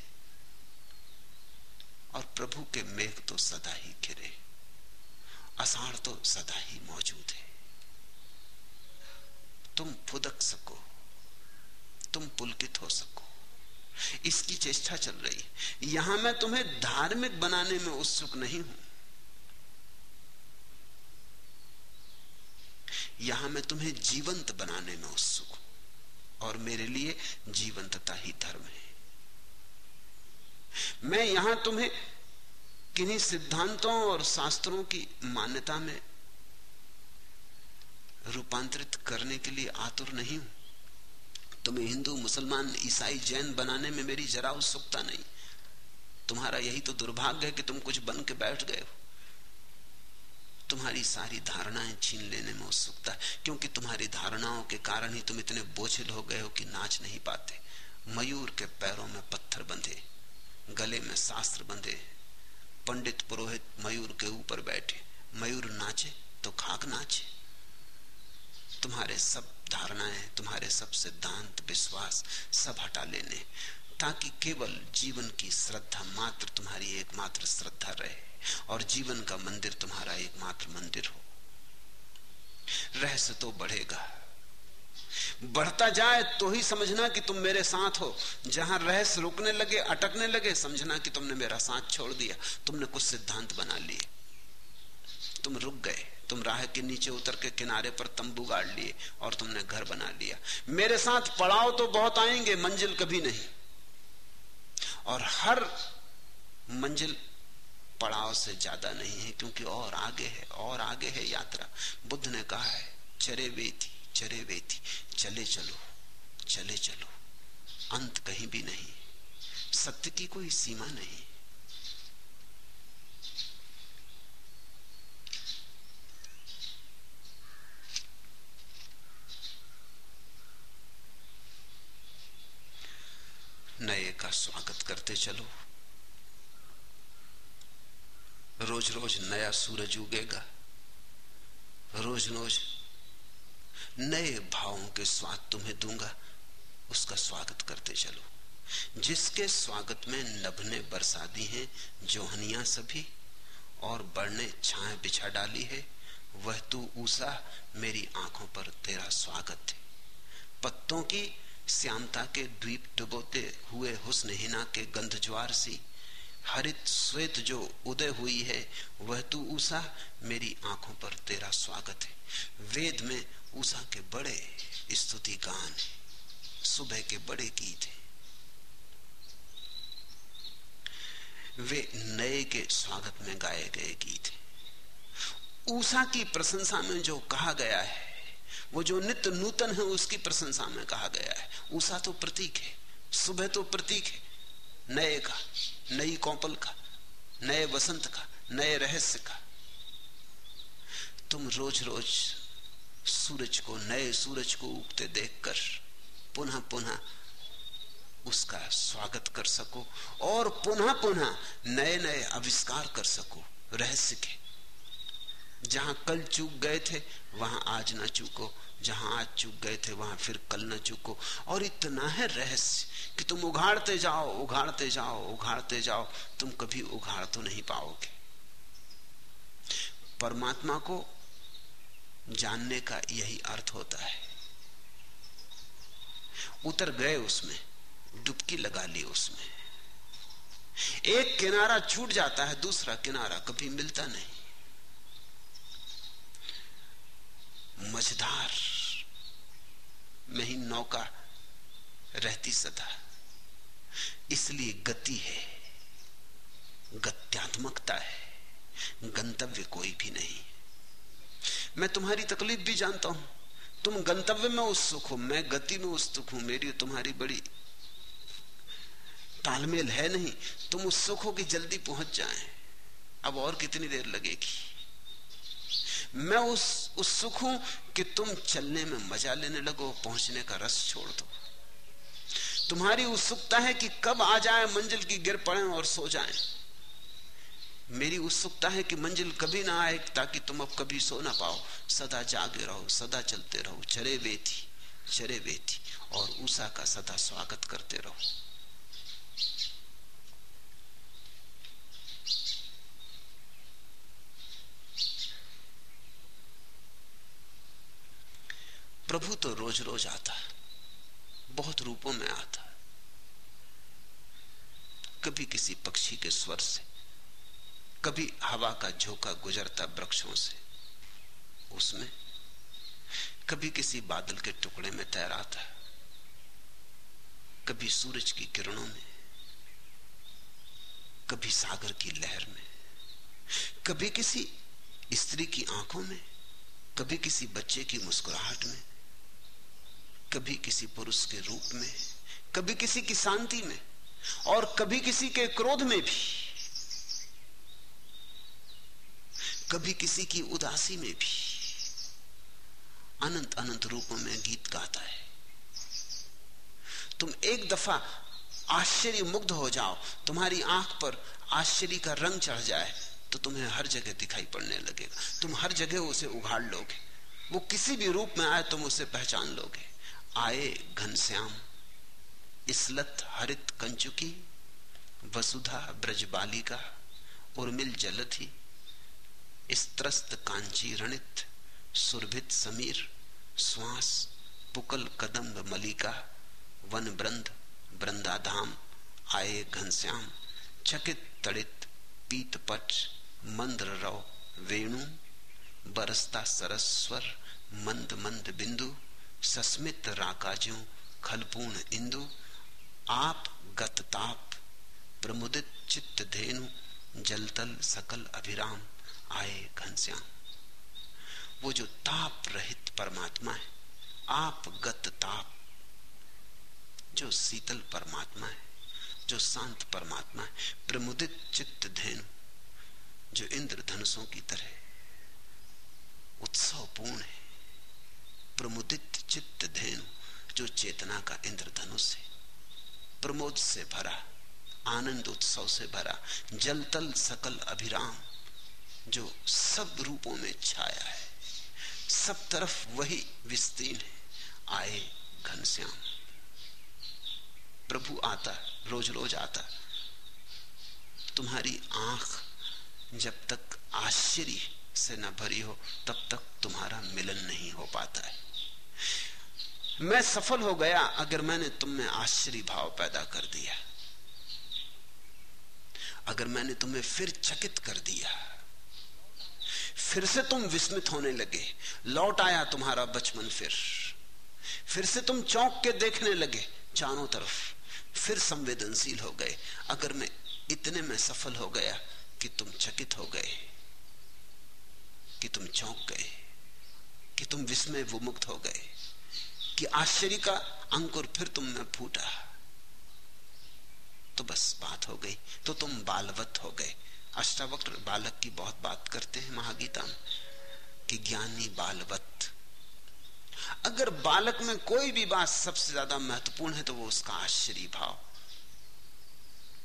और प्रभु के मेघ तो सदा ही घिरे। अषाढ़ तो सदा ही मौजूद है। तुम फुदक सको, तुम पुलकित हो सको। इसकी चेष्टा चल रही, यहाँ मैं तुम्हें धार्मिक बनाने में उत्सुक नहीं हूँ। यहाँ मैं तुम्हें जीवंत बनाने में उत्सुक हूँ, और मेरे लिए जीवंतता ही धर्म है। मैं यहाँ तुम्हें किन्हीं सिद्धांतों और शास्त्रों की मान्यता में रूपांतरित करने के लिए आतुर नहीं हूँ। तुम्हें हिंदू, मुसलमान, ईसाई जैन बनाने में मेरी जरा उत्सुकता नहीं। तुम्हारा यही तो दुर्भाग्य है कि तुम कुछ बन के बैठ गए हो। तुम्हारी सारी धारणाएँ छीन लेने में उत्सुकता है, क्योंकि तुम्हारी धारणाओं के कारण ही तुम इतने बोझिल हो गए हो कि नाच नहीं पाते। मयूर के पैरों में पत्थर बंधे, गले में शास्त्र बंधे पंडित पुरोहित मयूर के ऊपर बैठे। मयूर नाचे तो खाक नाचे। तुम्हारे सब धारणाएँ, तुम्हारे सब सिद्धांत, विश्वास सब हटा लेने, ताकि केवल जीवन की श्रद्धा मात्र तुम्हारी एकमात्र श्रद्धा रहे, और जीवन का मंदिर तुम्हारा एकमात्र मंदिर हो। रहस्य तो बढ़ेगा। बढ़ता जाए तो ही समझना कि तुम मेरे साथ हो। जहाँ रहस्य रुकने लगे, अटकने लगे, समझना कि तुमने मेरा साथ छोड़ दिया। तुमने कुछ सिद्धांत बना लिए। तुम रुक गए। तुम राह के नीचे उतर के किनारे पर तंबू गाड़ लिए और तुमने घर बना लिया। मेरे साथ पड़ाव तो बहुत आएँगे, मंजिल कभी नहीं। और हर मंजिल पड़ाव से ज़्यादा नहीं है, क्योंकि और आगे है, और आगे है यात्रा। बुद्ध ने कहा है, चरे वेती। चरे वेती चले चलो चले चलो। अंत कहीं भी नहीं, सत्य की कोई सीमा नहीं। नए का स्वागत करते चलो। रोज रोज नया सूरज उगेगा। रोज रोज नए भावों के स्वाद तुम्हें दूँगा, उसका स्वागत करते चलो। जिसके स्वागत में नभने बरसा दी है, जोहनिया सभी, और बढ़ने छाए बिछा डाली है, वह तू ऊसा मेरी आँखों पर तेरा स्वागत है। पत्तों की श्यामता के द्वीप डुबोते हुए हुस्न हिना के गंध ज्वार सी, हरित श्वेत जो उदय हुई है, वह तू ऊषा, मेरी आँखों पर तेरा स्वागत है। वेद में ऊषा के बड़े स्तुति गान है। सुबह के बड़े गीत है। वे नए के स्वागत में गाए गए गीत है। ऊषा की प्रशंसा में जो कहा गया है, वो जो नित्य नूतन है, उसकी प्रशंसा में कहा गया है। ऊषा तो प्रतीक है। सुबह तो प्रतीक है। नए का, नई कौपल का, नए वसंत का, नए रहस्य का। तुम रोज रोज सूरज को, नए सूरज को उगते देखकर पुनः पुनः उसका स्वागत कर सको और पुनः पुनः नए नए आविष्कार कर सको, रहस्य के। जहाँ कल चूक गए थे, वहाँ आज ना चूको। जहाँ आज चूक गए थे, वहाँ फिर कल ना चूको। और इतना है रहस्य कि तुम उघाड़ते जाओ उघाड़ते जाओ उघाड़ते जाओ। तुम कभी उघाड़ तो नहीं पाओगे। परमात्मा को जानने का यही अर्थ होता है। उतर गए उसमें, डुबकी लगा ली उसमें। एक किनारा छूट जाता है, दूसरा किनारा कभी मिलता नहीं। मझधार में ही नौका रहती सदा। इसलिए गति है, गत्यात्मकता है, गंतव्य कोई भी नहीं। मैं तुम्हारी तकलीफ़ भी जानता हूँ। तुम गंतव्य में उत्सुक हो, मैं गति में उत्सुक हूँ। मेरी तुम्हारी बड़ी तालमेल है नहीं। तुम उत्सुक हो कि जल्दी पहुँच जाए। अब और कितनी देर लगेगी? मैं उस उत्सुक हूँ कि तुम चलने में मज़ा लेने लगो, पहुँचने का रस छोड़ दो। तुम्हारी उत्सुकता है कि कब आ जाए, मंजिल की गिर पड़े और सो जाएँ। मेरी उत्सुकता है कि मंजिल कभी ना आए ताकि तुम अब कभी सो ना पाओ। सदा जागे रहो, सदा चलते रहो। चरे वे थी चरे वे थी और उषा का सदा स्वागत करते रहो। प्रभु तो रोज रोज आता है। बहुत रूपों में आता है। कभी किसी पक्षी के स्वर से कभी हवा का झोंका गुजरता वृक्षों से, उसमें कभी किसी बादल के टुकड़े में तैराता, कभी सूरज की किरणों में, कभी सागर की लहर में, कभी किसी स्त्री की आँखों में, कभी किसी बच्चे की मुस्कुराहट में, कभी किसी पुरुष के रूप में, कभी किसी की शांति में, और कभी किसी के क्रोध में भी। कभी किसी की उदासी में भी अनंत अनंत रूपों में गीत गाता है। तुम एक दफ़ा आश्चर्य मुग्ध हो जाओ, तुम्हारी आँख पर आश्चर्य का रंग चढ़ जाए तो तुम्हें हर जगह दिखाई पड़ने लगेगा। तुम हर जगह उसे उघाड़ लोगे। वो किसी भी रूप में आए, तुम उसे पहचान लोगे। आए घनश्याम, इसलत हरित कंचुकी, वसुधा ब्रजबालिका, उर्मिल जलथी स्त्रस्त कांची रणित, सुरभित समीर श्वास पुकल कदम्ब मलिका, वन ब्रंद, ब्रंदाधाम, आए घनश्याम, चकित तड़ित, पीत पट मंद्र रव वेणु, बरसता सरस्वर, मंद मंद बिंदु, सस्मित राकाजों, खलपूर्ण इंदु, आप गत ताप, प्रमुदित चित्त धेनु, जलतल सकल अभिराम। आए घनश्याम। वो जो ताप रहित परमात्मा है आप गत ताप, जो शीतल परमात्मा है, जो शांत परमात्मा है, प्रमुदित चित्त धेनु, जो इंद्र धनुषों की तरह उत्सव पूर्ण है, प्रमुदित चित्त धेनु, जो चेतना का इंद्रधनुष है, प्रमोद से भरा, आनंद उत्सव से भरा, जलतल सकल अभिराम जो सब रूपों में छाया है, सब तरफ़ वही विस्तीर्ण है। आए घनश्याम। प्रभु आता रोज रोज आता। तुम्हारी आँख जब तक आश्चर्य से न भरी हो, तब तक तुम्हारा मिलन नहीं हो पाता है। मैं सफल हो गया अगर मैंने तुम में आश्चर्य भाव पैदा कर दिया। अगर मैंने तुम्हें फिर चकित कर दिया फिर से तुम विस्मित होने लगे। लौट आया तुम्हारा बचपन फिर। फिर से तुम चौंक के देखने लगे, चारों तरफ़। फिर संवेदनशील हो गए। अगर मैं इतने में सफल हो गया कि तुम चकित हो गए, कि तुम चौंक गए, कि तुम विस्मय विमुक्त हो गए, कि आश्चर्य का अंकुर फिर तुम में फूटा तो बस बात हो गई। तो तुम बालवत हो गए। अष्टावक्र बालक की बहुत बात करते हैं महागीता में, कि ज्ञानी बालवत। अगर बालक में कोई भी बात सबसे ज़्यादा महत्वपूर्ण है तो वो उसका आश्चर्य भाव,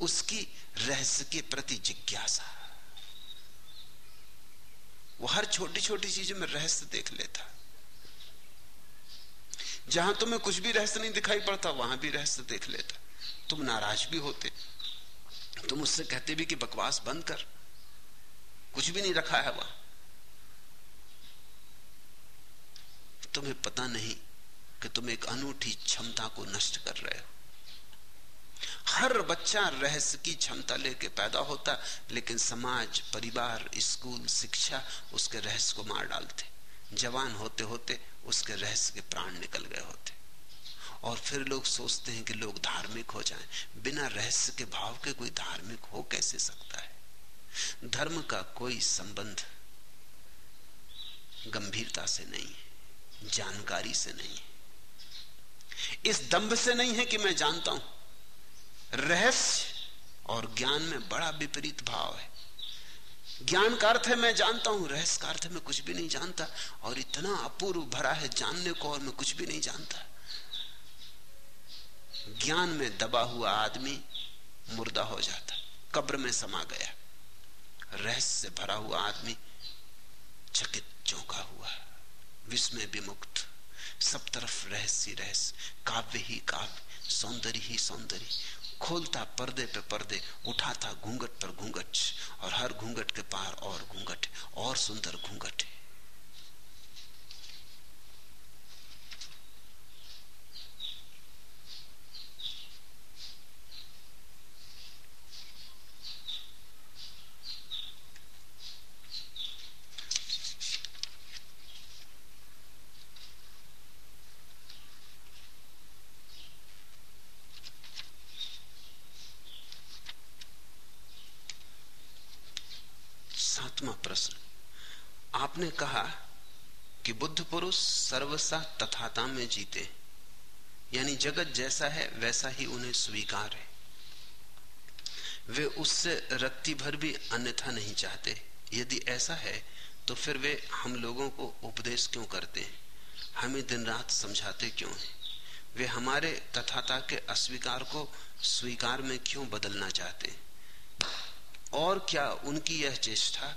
उसकी रहस्य के प्रति जिज्ञासा। वो हर छोटी छोटी चीज़ में रहस्य देख लेता। जहाँ तुम्हें कुछ भी रहस्य नहीं दिखाई पड़ता, वहाँ भी रहस्य देख लेता। तुम नाराज़ भी होते। तुम उससे कहते भी कि बकवास बंद कर। कुछ भी नहीं रखा है वहाँ। तुम्हें पता नहीं कि तुम एक अनूठी क्षमता को नष्ट कर रहे हो। हर बच्चा रहस्य की क्षमता लेके पैदा होता, लेकिन समाज, परिवार, स्कूल, शिक्षा उसके रहस्य को मार डालते। जवान होते होते उसके रहस्य के प्राण निकल गए होते। और फिर लोग सोचते हैं कि लोग धार्मिक हो जाएँ। बिना रहस्य के भाव के कोई धार्मिक हो कैसे सकता है? धर्म का कोई संबंध गंभीरता से नहीं है जानकारी से नहीं। है इस दंभ से नहीं है कि मैं जानता हूँ। रहस्य और ज्ञान में बड़ा विपरीत भाव है। ज्ञान का अर्थ है मैं जानता हूँ, रहस्य का अर्थ है मैं कुछ भी नहीं जानता। और इतना अपूर्व भरा है जानने को और मैं कुछ भी नहीं जानता। ज्ञान में दबा हुआ आदमी मुर्दा हो जाता, कब्र में समा गया। रहस्य से भरा हुआ आदमी चकित, चौंका हुआ, विस्मय विमुक्त। सब तरफ़ रहस्य रहस्य, काव्य ही काव्य, सौंदर्य ही सौंदर्य। खोलता पर्दे पे पर्दे, उठाता घूंघट पर घूंघट, और हर घूंघट के पार और घूंघट, और सुंदर घूंघट है आपने कहा कि बुद्ध पुरुष सर्वसा तथाता में जीते। यानी जगत जैसा है, वैसा ही उन्हें स्वीकार है। वे उससे रत्ती भर भी अन्यथा नहीं चाहते। यदि ऐसा है तो फिर वे हम लोगों को उपदेश क्यों करते हैं? हमें दिन रात समझाते क्यों हैं? वे हमारे तथाता के अस्वीकार को स्वीकार में क्यों बदलना चाहते हैं? और क्या उनकी यह चेष्टा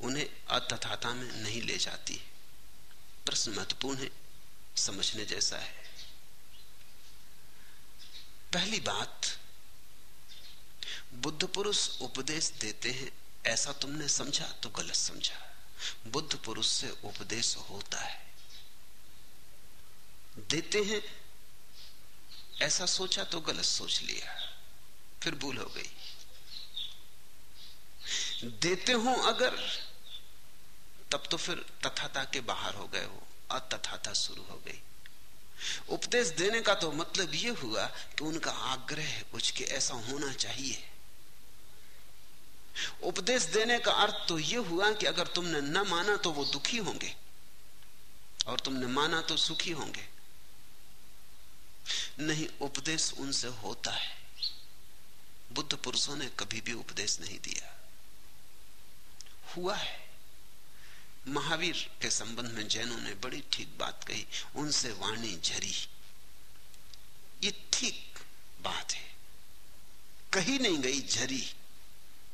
उन्हें अतथाता में नहीं ले जाती? प्रश्न महत्वपूर्ण है, समझने जैसा है। पहली बात, बुद्ध पुरुष उपदेश देते हैं, ऐसा तुमने समझा तो गलत समझा। बुद्ध पुरुष से उपदेश होता है। देते हैं, ऐसा सोचा तो गलत सोच लिया, फिर भूल हो गई। देते हो अगर तब तो फिर तथाता के बाहर हो गए हो, अतथाता शुरू हो गई। उपदेश देने का तो मतलब यह हुआ कि उनका आग्रह कुछ के ऐसा होना चाहिए। उपदेश देने का अर्थ तो यह हुआ कि अगर तुमने न माना तो वो दुखी होंगे, और तुमने माना तो सुखी होंगे। नहीं, उपदेश उनसे होता है। बुद्ध पुरुषों ने कभी भी उपदेश नहीं दिया। हुआ है। महावीर के संबंध में जैनों ने बड़ी ठीक बात कही, उनसे वाणी झरी। ये ठीक बात है। कही नहीं गई झरी,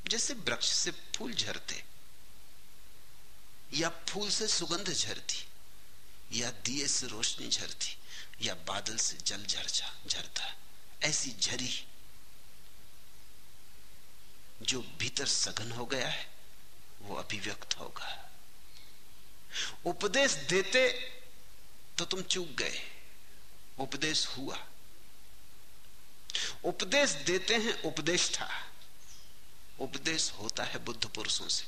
जैसे वृक्ष से फूल झरते, या फूल से सुगंध झरती, या दिए से रोशनी झरती, या बादल से जल झरचा झरता। ऐसी झरी जो भीतर सघन हो गया है, वो अभिव्यक्त होगा। उपदेश देते तो तुम चूक गए। उपदेश हुआ। उपदेश देते हैं, उपदेश था। उपदेश होता है बुद्ध पुरुषों से।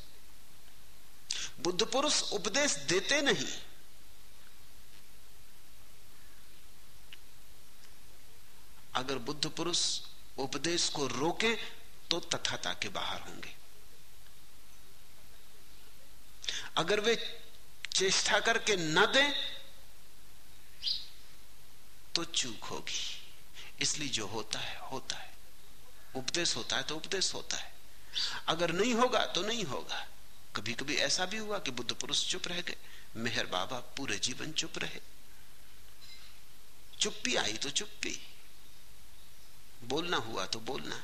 बुद्ध पुरुष उपदेश देते नहीं। अगर बुद्ध पुरुष उपदेश को रोके तो तथाता के बाहर होंगे। अगर वे चेष्टा करके न दें तो चूक होगी। इसलिए जो होता है होता है। उपदेश होता है तो उपदेश होता है। अगर नहीं होगा तो नहीं होगा। कभी कभी ऐसा भी हुआ कि बुद्ध पुरुष चुप रह गए। मेहर बाबा पूरे जीवन चुप रहे। चुप्पी आई तो चुप्पी। बोलना हुआ तो बोलना।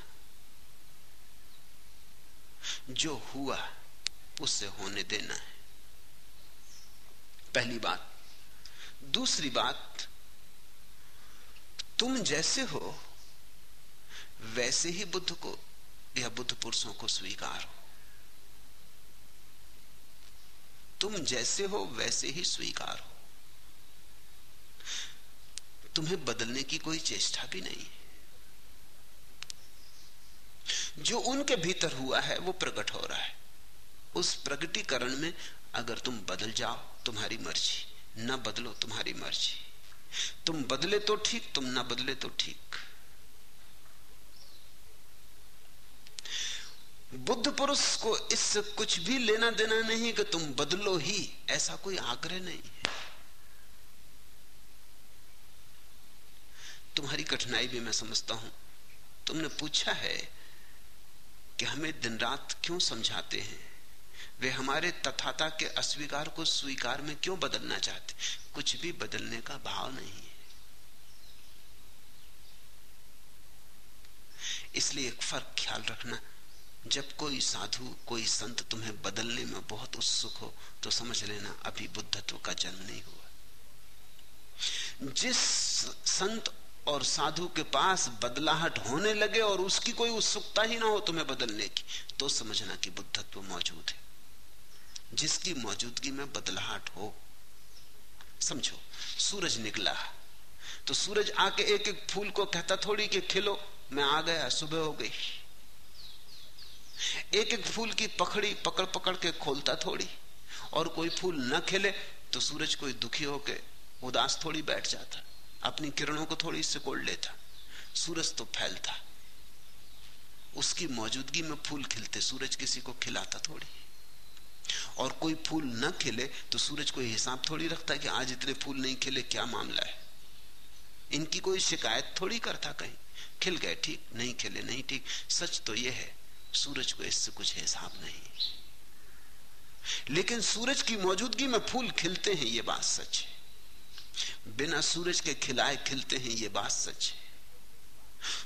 जो हुआ, उससे होने देना है। पहली बात। दूसरी बात, तुम जैसे हो, वैसे ही बुद्ध को या बुद्ध पुरुषों को स्वीकार हो। तुम जैसे हो, वैसे ही स्वीकार हो। तुम्हें बदलने की कोई चेष्टा भी नहीं जो उनके भीतर हुआ है, वो प्रकट हो रहा है। उस प्रगटीकरण में अगर तुम बदल जाओ, तुम्हारी मर्ज़ी। न बदलो, तुम्हारी मर्ज़ी। तुम बदले तो ठीक, तुम ना बदले तो ठीक। बुद्ध पुरुष को इससे कुछ भी लेना देना नहीं कि तुम बदलो ही, ऐसा कोई आग्रह नहीं है। तुम्हारी कठिनाई भी मैं समझता हूँ। तुमने पूछा है कि हमें दिन रात क्यों समझाते हैं? वे हमारे तथाता के अस्वीकार को स्वीकार में क्यों बदलना चाहते? कुछ भी बदलने का भाव नहीं है। इसलिए एक फ़र्क ख्याल रखना, जब कोई साधु, कोई संत तुम्हें बदलने में बहुत उत्सुक हो तो समझ लेना अभी बुद्धत्व का जन्म नहीं हुआ। जिस संत और साधु के पास बदलाहट होने लगे और उसकी कोई उत्सुकता ही ना हो तुम्हें बदलने की तो समझना कि बुद्धत्व मौजूद है। जिसकी मौजूदगी में बदलाहट हो। समझो, सूरज निकला तो सूरज आके एक एक फूल को कहता थोड़ी कि खिलो, मैं आ गया, सुबह हो गई। एक एक फूल की पकड़ी पकड़ पकड़ के खोलता थोड़ी, और कोई फूल न खिले तो सूरज कोई दुखी होके उदास थोड़ी बैठ जाता, अपनी किरणों को थोड़ी सिकोड़ लेता। सूरज तो फैलता। उसकी मौजूदगी में फूल खिलते, सूरज किसी को खिलाता थोड़ी। और कोई फूल न खिले तो सूरज कोई हिसाब थोड़ी रखता कि आज इतने फूल नहीं खिले, क्या मामला है? इनकी कोई शिकायत थोड़ी करता कहीं। खिल गए, ठीक, नहीं खिले, नहीं ठीक। सच तो यह है, सूरज को इससे कुछ हिसाब नहीं। लेकिन सूरज की मौजूदगी में फूल खिलते हैं यह बात सच है। बिना सूरज के खिलाए खिलते हैं यह बात सच है।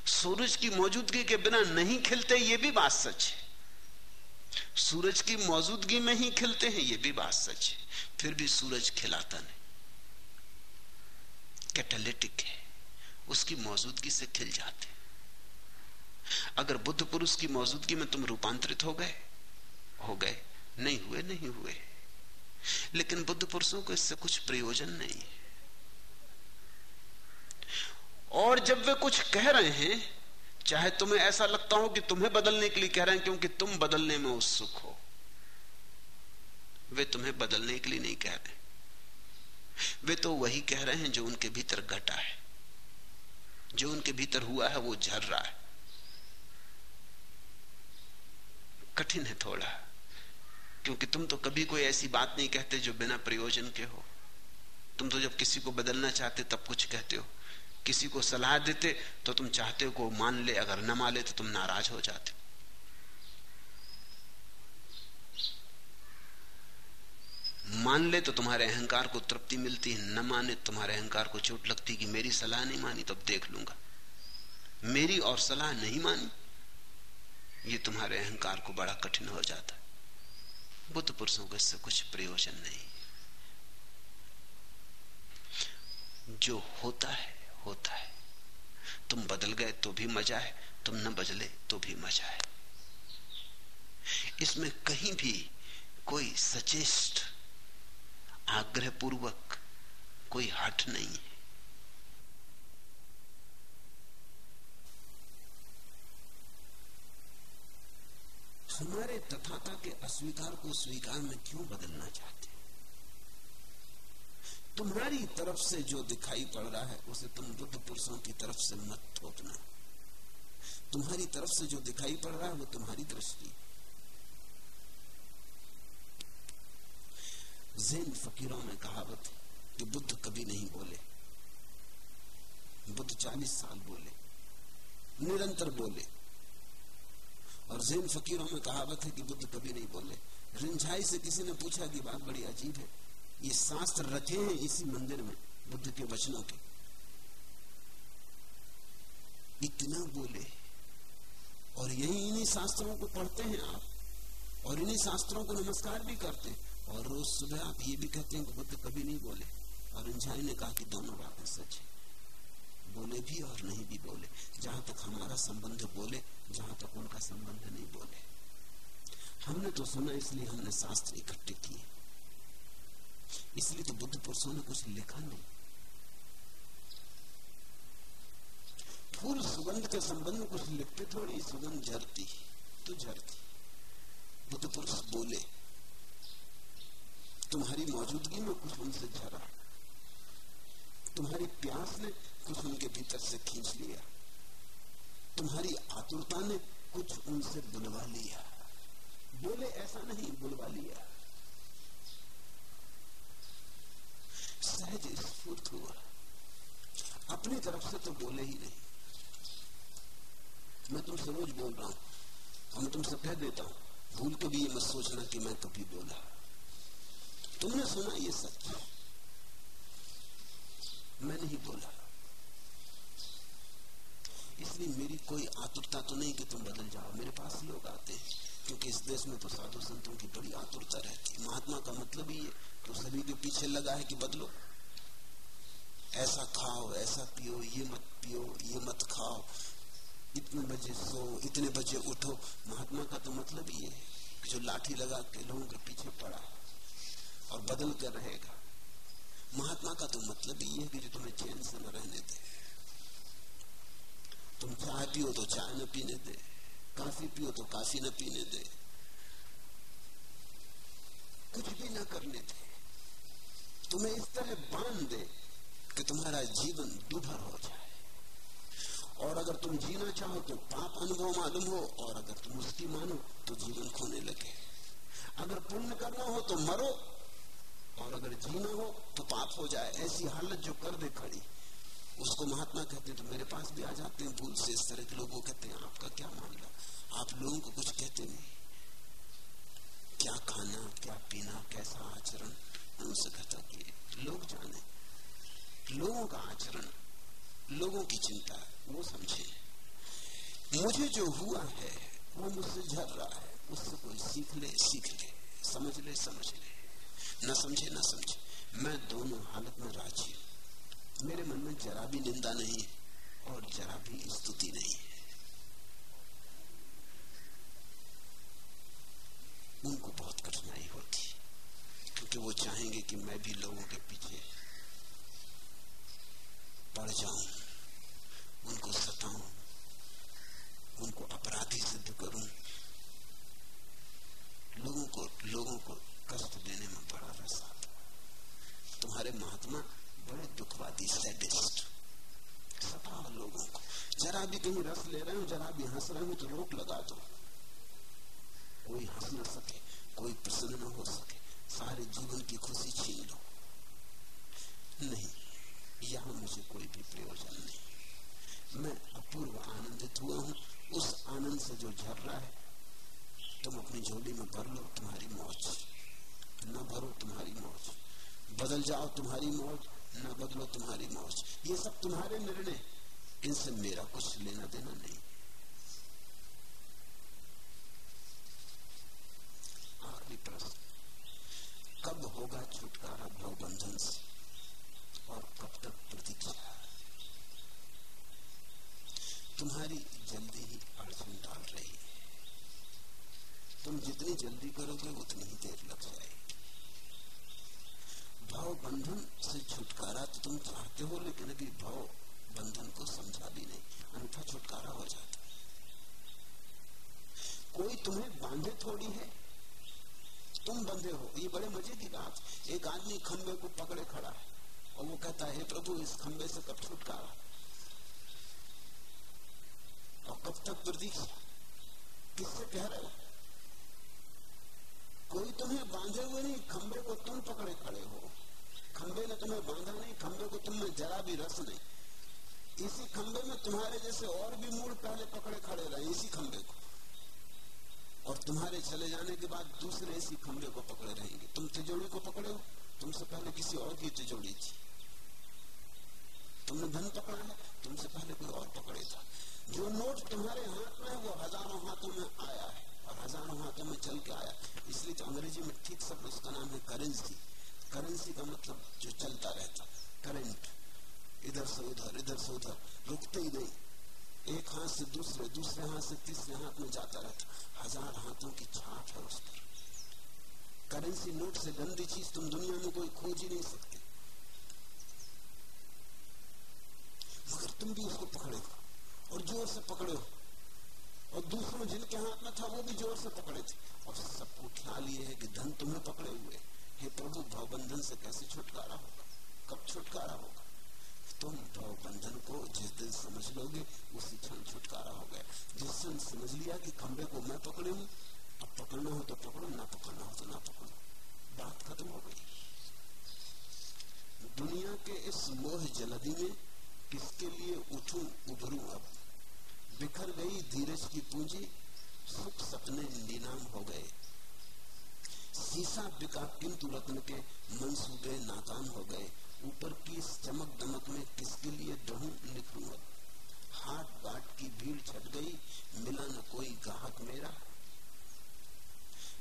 सूरज की मौजूदगी के बिना नहीं खिलते, ये भी बात सच है। सूरज की मौजूदगी में ही खिलते हैं यह भी बात सच है। फिर भी सूरज खिलाता नहीं। कैटालिटिक है। उसकी मौजूदगी से खिल जाते अगर बुद्ध पुरुष की मौजूदगी में तुम रूपांतरित हो गए हो गए, नहीं हुए नहीं हुए। लेकिन बुद्ध पुरुषों को इससे कुछ प्रयोजन नहीं है। और जब वे कुछ कह रहे हैं चाहे तुम्हें ऐसा लगता हो कि तुम्हें बदलने के लिए कह रहे हैं, क्योंकि तुम बदलने में उत्सुक हो। वे तुम्हें बदलने के लिए नहीं कह रहे। वे तो वही कह रहे हैं जो उनके भीतर घटा है। जो उनके भीतर हुआ है, वो झर रहा है। कठिन है थोड़ा, क्योंकि तुम तो कभी कोई ऐसी बात नहीं कहते जो बिना प्रयोजन के हो। तुम तो जब किसी को बदलना चाहते, तब कुछ कहते हो। किसी को सलाह देते तो तुम चाहते हो को मान ले, अगर न मान तो तुम नाराज़ हो जाते। मान ले तो तुम्हारे अहंकार को तृप्ति मिलती है, न माने तुम्हारे अहंकार को चोट लगती कि मेरी सलाह नहीं मानी तो देख लूँगा। मेरी और सलाह नहीं मानी, ये तुम्हारे अहंकार को बड़ा कठिन हो जाता है। बुद्ध पुरुषों को इससे कुछ प्रयोजन नहीं। जो होता है होता है। तुम बदल गए तो भी मज़ा है, तुम न बदले तो भी मज़ा है। इसमें कहीं भी कोई सचेष्ट, आग्रहपूर्वक कोई हट नहीं है। हमारे तथाता के अस्वीकार को स्वीकार में क्यों बदलना चाहते तुम्हारी तरफ़ से जो दिखाई पड़ रहा है, उसे तुम बुद्ध पुरुषों की तरफ़ से मत थोपना। तुम्हारी तरफ़ से जो दिखाई पड़ रहा है, वो तुम्हारी दृष्टि। जैन फकीरों में कहावत है कि बुद्ध कभी नहीं बोले। बुद्ध चालीस साल बोले। निरंतर बोले। और जैन फकीरों में कहावत है कि बुद्ध कभी नहीं बोले। रिंझाई से किसी ने पूछा कि बात बड़ी अजीब है। ये शास्त्र रखे हैं इसी मंदिर में, बुद्ध के वचनों के। इतना बोले। और यही इन्हीं शास्त्रों को पढ़ते हैं आप। और इन्हीं शास्त्रों को नमस्कार भी करते हैं। और रोज सुबह आप ये भी कहते हैं कि बुद्ध कभी नहीं बोले। और इंझाई ने कहा कि दोनों बातें सच है। बोले भी और नहीं भी बोले। जहाँ तक हमारा संबंध बोले, जहाँ तक उनका संबंध नहीं बोले। हमने तो सुना, इसलिए हमने शास्त्र इकट्ठे किए। इसलिए तो बुद्ध पुरुषों ने कुछ लिखा नहीं। फूल सुगंध के संबंध में कुछ लिखते थोड़ी सुगंध झरती तो झरती। बुद्ध पुरुष बोले, तुम्हारी मौजूदगी में कुछ उनसे झरा। तुम्हारी प्यास ने कुछ उनके भीतर से खींच लिया। तुम्हारी आतुरता ने कुछ उनसे बुलवा लिया। बोले, ऐसा नहीं, बुलवा लिया। सहज स्फूर्त हुआ। अपनी तरफ़ से तो बोले ही नहीं। मैं तुमसे रोज बोल रहा हूँ। मैं तुमसे कह देता हूँ। भूल के भी ये मत सोचना कि मैं कभी बोला। तुमने सुना ये सच? मैं नहीं बोला। इसलिए मेरी कोई आतुरता तो नहीं कि तुम बदल जाओ। मेरे पास लोग आते हैं, क्योंकि इस देश में तो साधु संतों की बड़ी आतुरता रहती है। महात्मा का मतलब ही है तो सभी के पीछे लगा है कि बदलो। ऐसा खाओ, ऐसा पियो, ये मत पियो, ये मत खाओ। इतने बजे सो, इतने बजे उठो। महात्मा का तो मतलब ही है कि जो लाठी लगा के लोगों के पीछे पड़ा और बदल कर रहेगा। महात्मा का तो मतलब ही है कि जो तुम्हें चैन से न रहने दे। तुम चाय पियो तो चाय न पीने दे। काफ़ी पियो तो काफ़ी न पीने दे। कुछ भी न करने दे। तुम्हें इस तरह बाँध दे कि तुम्हारा जीवन दुभर हो जाए। और अगर तुम जीना चाहो तो पाप अनुभव मालूम हो, और अगर तुम उसकी मानो तो जीवन खोने लगे। अगर पुण्य करना हो तो मरो, और अगर जीना हो तो पाप हो जाए। ऐसी हालत जो कर दे खड़ी, उसको महात्मा कहते हैं तो मेरे पास भी आ जाते हैं भूल से। इस तरह के लोगों कहते हैं, आपका क्या मामला? आप लोगों को कुछ कहते नहीं। क्या खाना, क्या पीना, कैसा आचरण? उनसे कहता कि लोग जाने। लोगों का आचरण, लोगों की चिंता, वो समझे। मुझे जो हुआ है, वो मुझसे झर रहा है। उससे कोई सीख ले सीख ले समझ ले समझ ले न समझे न समझे। मैं दोनों हालत में राज़ी हूँ। मेरे मन में जरा भी निंदा नहीं और जरा भी स्तुति नहीं है। उनको बहुत कठिनाई होती क्योंकि वो चाहेंगे कि मैं भी लोगों के पीछे पड़ जाऊँ। उनको सताऊं, उनको अपराधी सिद्ध करूँ। लोगों को लोगों को कष्ट देने में बड़ा रस आता तुम्हारे महात्मा बड़े दुखवादी सैडिस्ट सताओ लोगों को। जरा भी कहीं रस ले रहे हो, जरा भी हंस रहे हो तो रोक लगा दो। कोई हंस ना सके, कोई प्रसन्न न हो सके। सारे जीवन की खुशी छीन लो। नहीं, यहाँ मुझे कोई भी प्रयोजन नहीं। मैं अपूर्व आनंदित हुआ हूँ। उस आनंद से जो झर रहा है, तुम अपनी झोली में भर लो तुम्हारी मौज। न भरो तुम्हारी मौज। बदल जाओ तुम्हारी मौज, न बदलो तुम्हारी मौज। ये सब तुम्हारे निर्णय। इनसे मेरा कुछ लेना देना नहीं। आखिरी प्रश्न। कब होगा छुटकारा भव बंधन से? और कब तक प्रतीक्षा तुम्हारी जल्दी ही अड़चन डाल रही है। तुम जितनी जल्दी करोगे उतनी ही देर लग जाएगी। भाव बंधन से छुटकारा तो तुम चाहते हो, लेकिन अभी भाव बंधन को समझा भी नहीं। अन्यथा छुटकारा हो जाता कोई तुम्हें बांधे थोड़ी है? तुम बंधे हो, ये बड़े मज़े की बात। एक आदमी खंबे को पकड़े खड़ा है और वो कहता है प्रभु, इस खंबे से कब छुटकारा? और कब तक प्रतीक्षा? किससे कह रहे हो? कोई तुम्हें बांधे हुए नहीं, खंबे को तुम पकड़े खड़े हो। खंबे ने तुम्हें बांधा नहीं, खंबे को तुम में जरा भी रस नहीं। इसी खंबे में तुम्हारे जैसे और भी मूड पहले पकड़े खड़े रहे, इसी खंबे को। और तुम्हारे चले जाने के बाद दूसरे इसी खंबे को पकड़े रहेंगे। तुम तिजोड़ी को पकड़े हो? तुमसे पहले किसी और की तिजोड़ी थी। तुमने धन पकड़ा है? तुमसे पहले कोई और पकड़े था। जो नोट तुम्हारे हाथ में वो हज़ारों हाथों में आया है और हज़ारों हाथों में चल के आया इसलिए तो अंग्रेज़ी में ठीक शब्द उसका नाम है करेंसी। करेंसी का मतलब जो चलता रहता। करेंट। इधर से उधर, इधर से उधर। रुकते ही नहीं। एक हाथ से दूसरे दूसरे हाथ से तीसरे हाथ में जाता रहता हज़ार हाथों की छाप है उस पर। करेंसी नोट से गंदी चीज़ तुम दुनिया में कोई खोज ही नहीं सकते। मगर तुम भी उसको पकड़े हो और ज़ोर से पकड़े हो। और दूसरों जिनके हाथ में था वो भी ज़ोर से पकड़े थे। और सबको ख्याल ये है कि धन तुम्हें पकड़े हुए हे प्रभु, भावबंधन से कैसे छुटकारा होगा? कब छुटकारा होगा? तुम भाव बंधन को जिस दिन समझ लोगे, उसी क्षण छुटकारा हो गया। जिस क्षण समझ लिया कि खंबे को मैं पकड़े हूँ, अब पकड़ना हो तो पकड़ो, ना पकड़ना हो तो ना पकड़ो। बात खत्म हो गई। दुनिया के इस मोह जलदी में किसके लिए उठू, उभरू अब? बिखर गई धीरज की पूंजी सुख सपने नीलाम हो गए। शीशा बिका किंतु रत्न के मंसूबे नाकाम हो गए। ऊपर की इस चमक दमक में किसके लिए दहू लिखूँगा? हाथ बाट की भीड़ छट गई, मिला न कोई गाहक मेरा।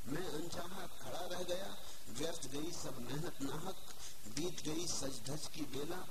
मैं अनचाहा खड़ा रह गया व्यर्थ गई सब मेहनत नाहक, बीत गई सज धज की बेला।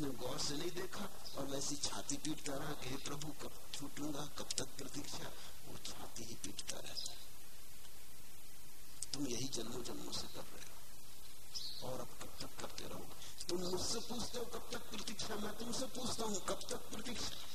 जिसने गौर से नहीं देखा, और वैसी छाती पीटता रहा कि प्रभु, कब छूटूँगा? कब तक प्रतीक्षा? वो छाती ही पीटता रहता तुम यही जन्मों जन्मों से कर रहे हो, और अब कब तक करते रहोगे? तुम मुझसे पूछते हो, कब तक प्रतीक्षा? मैं तुमसे पूछता हूँ, कब तक प्रतीक्षा?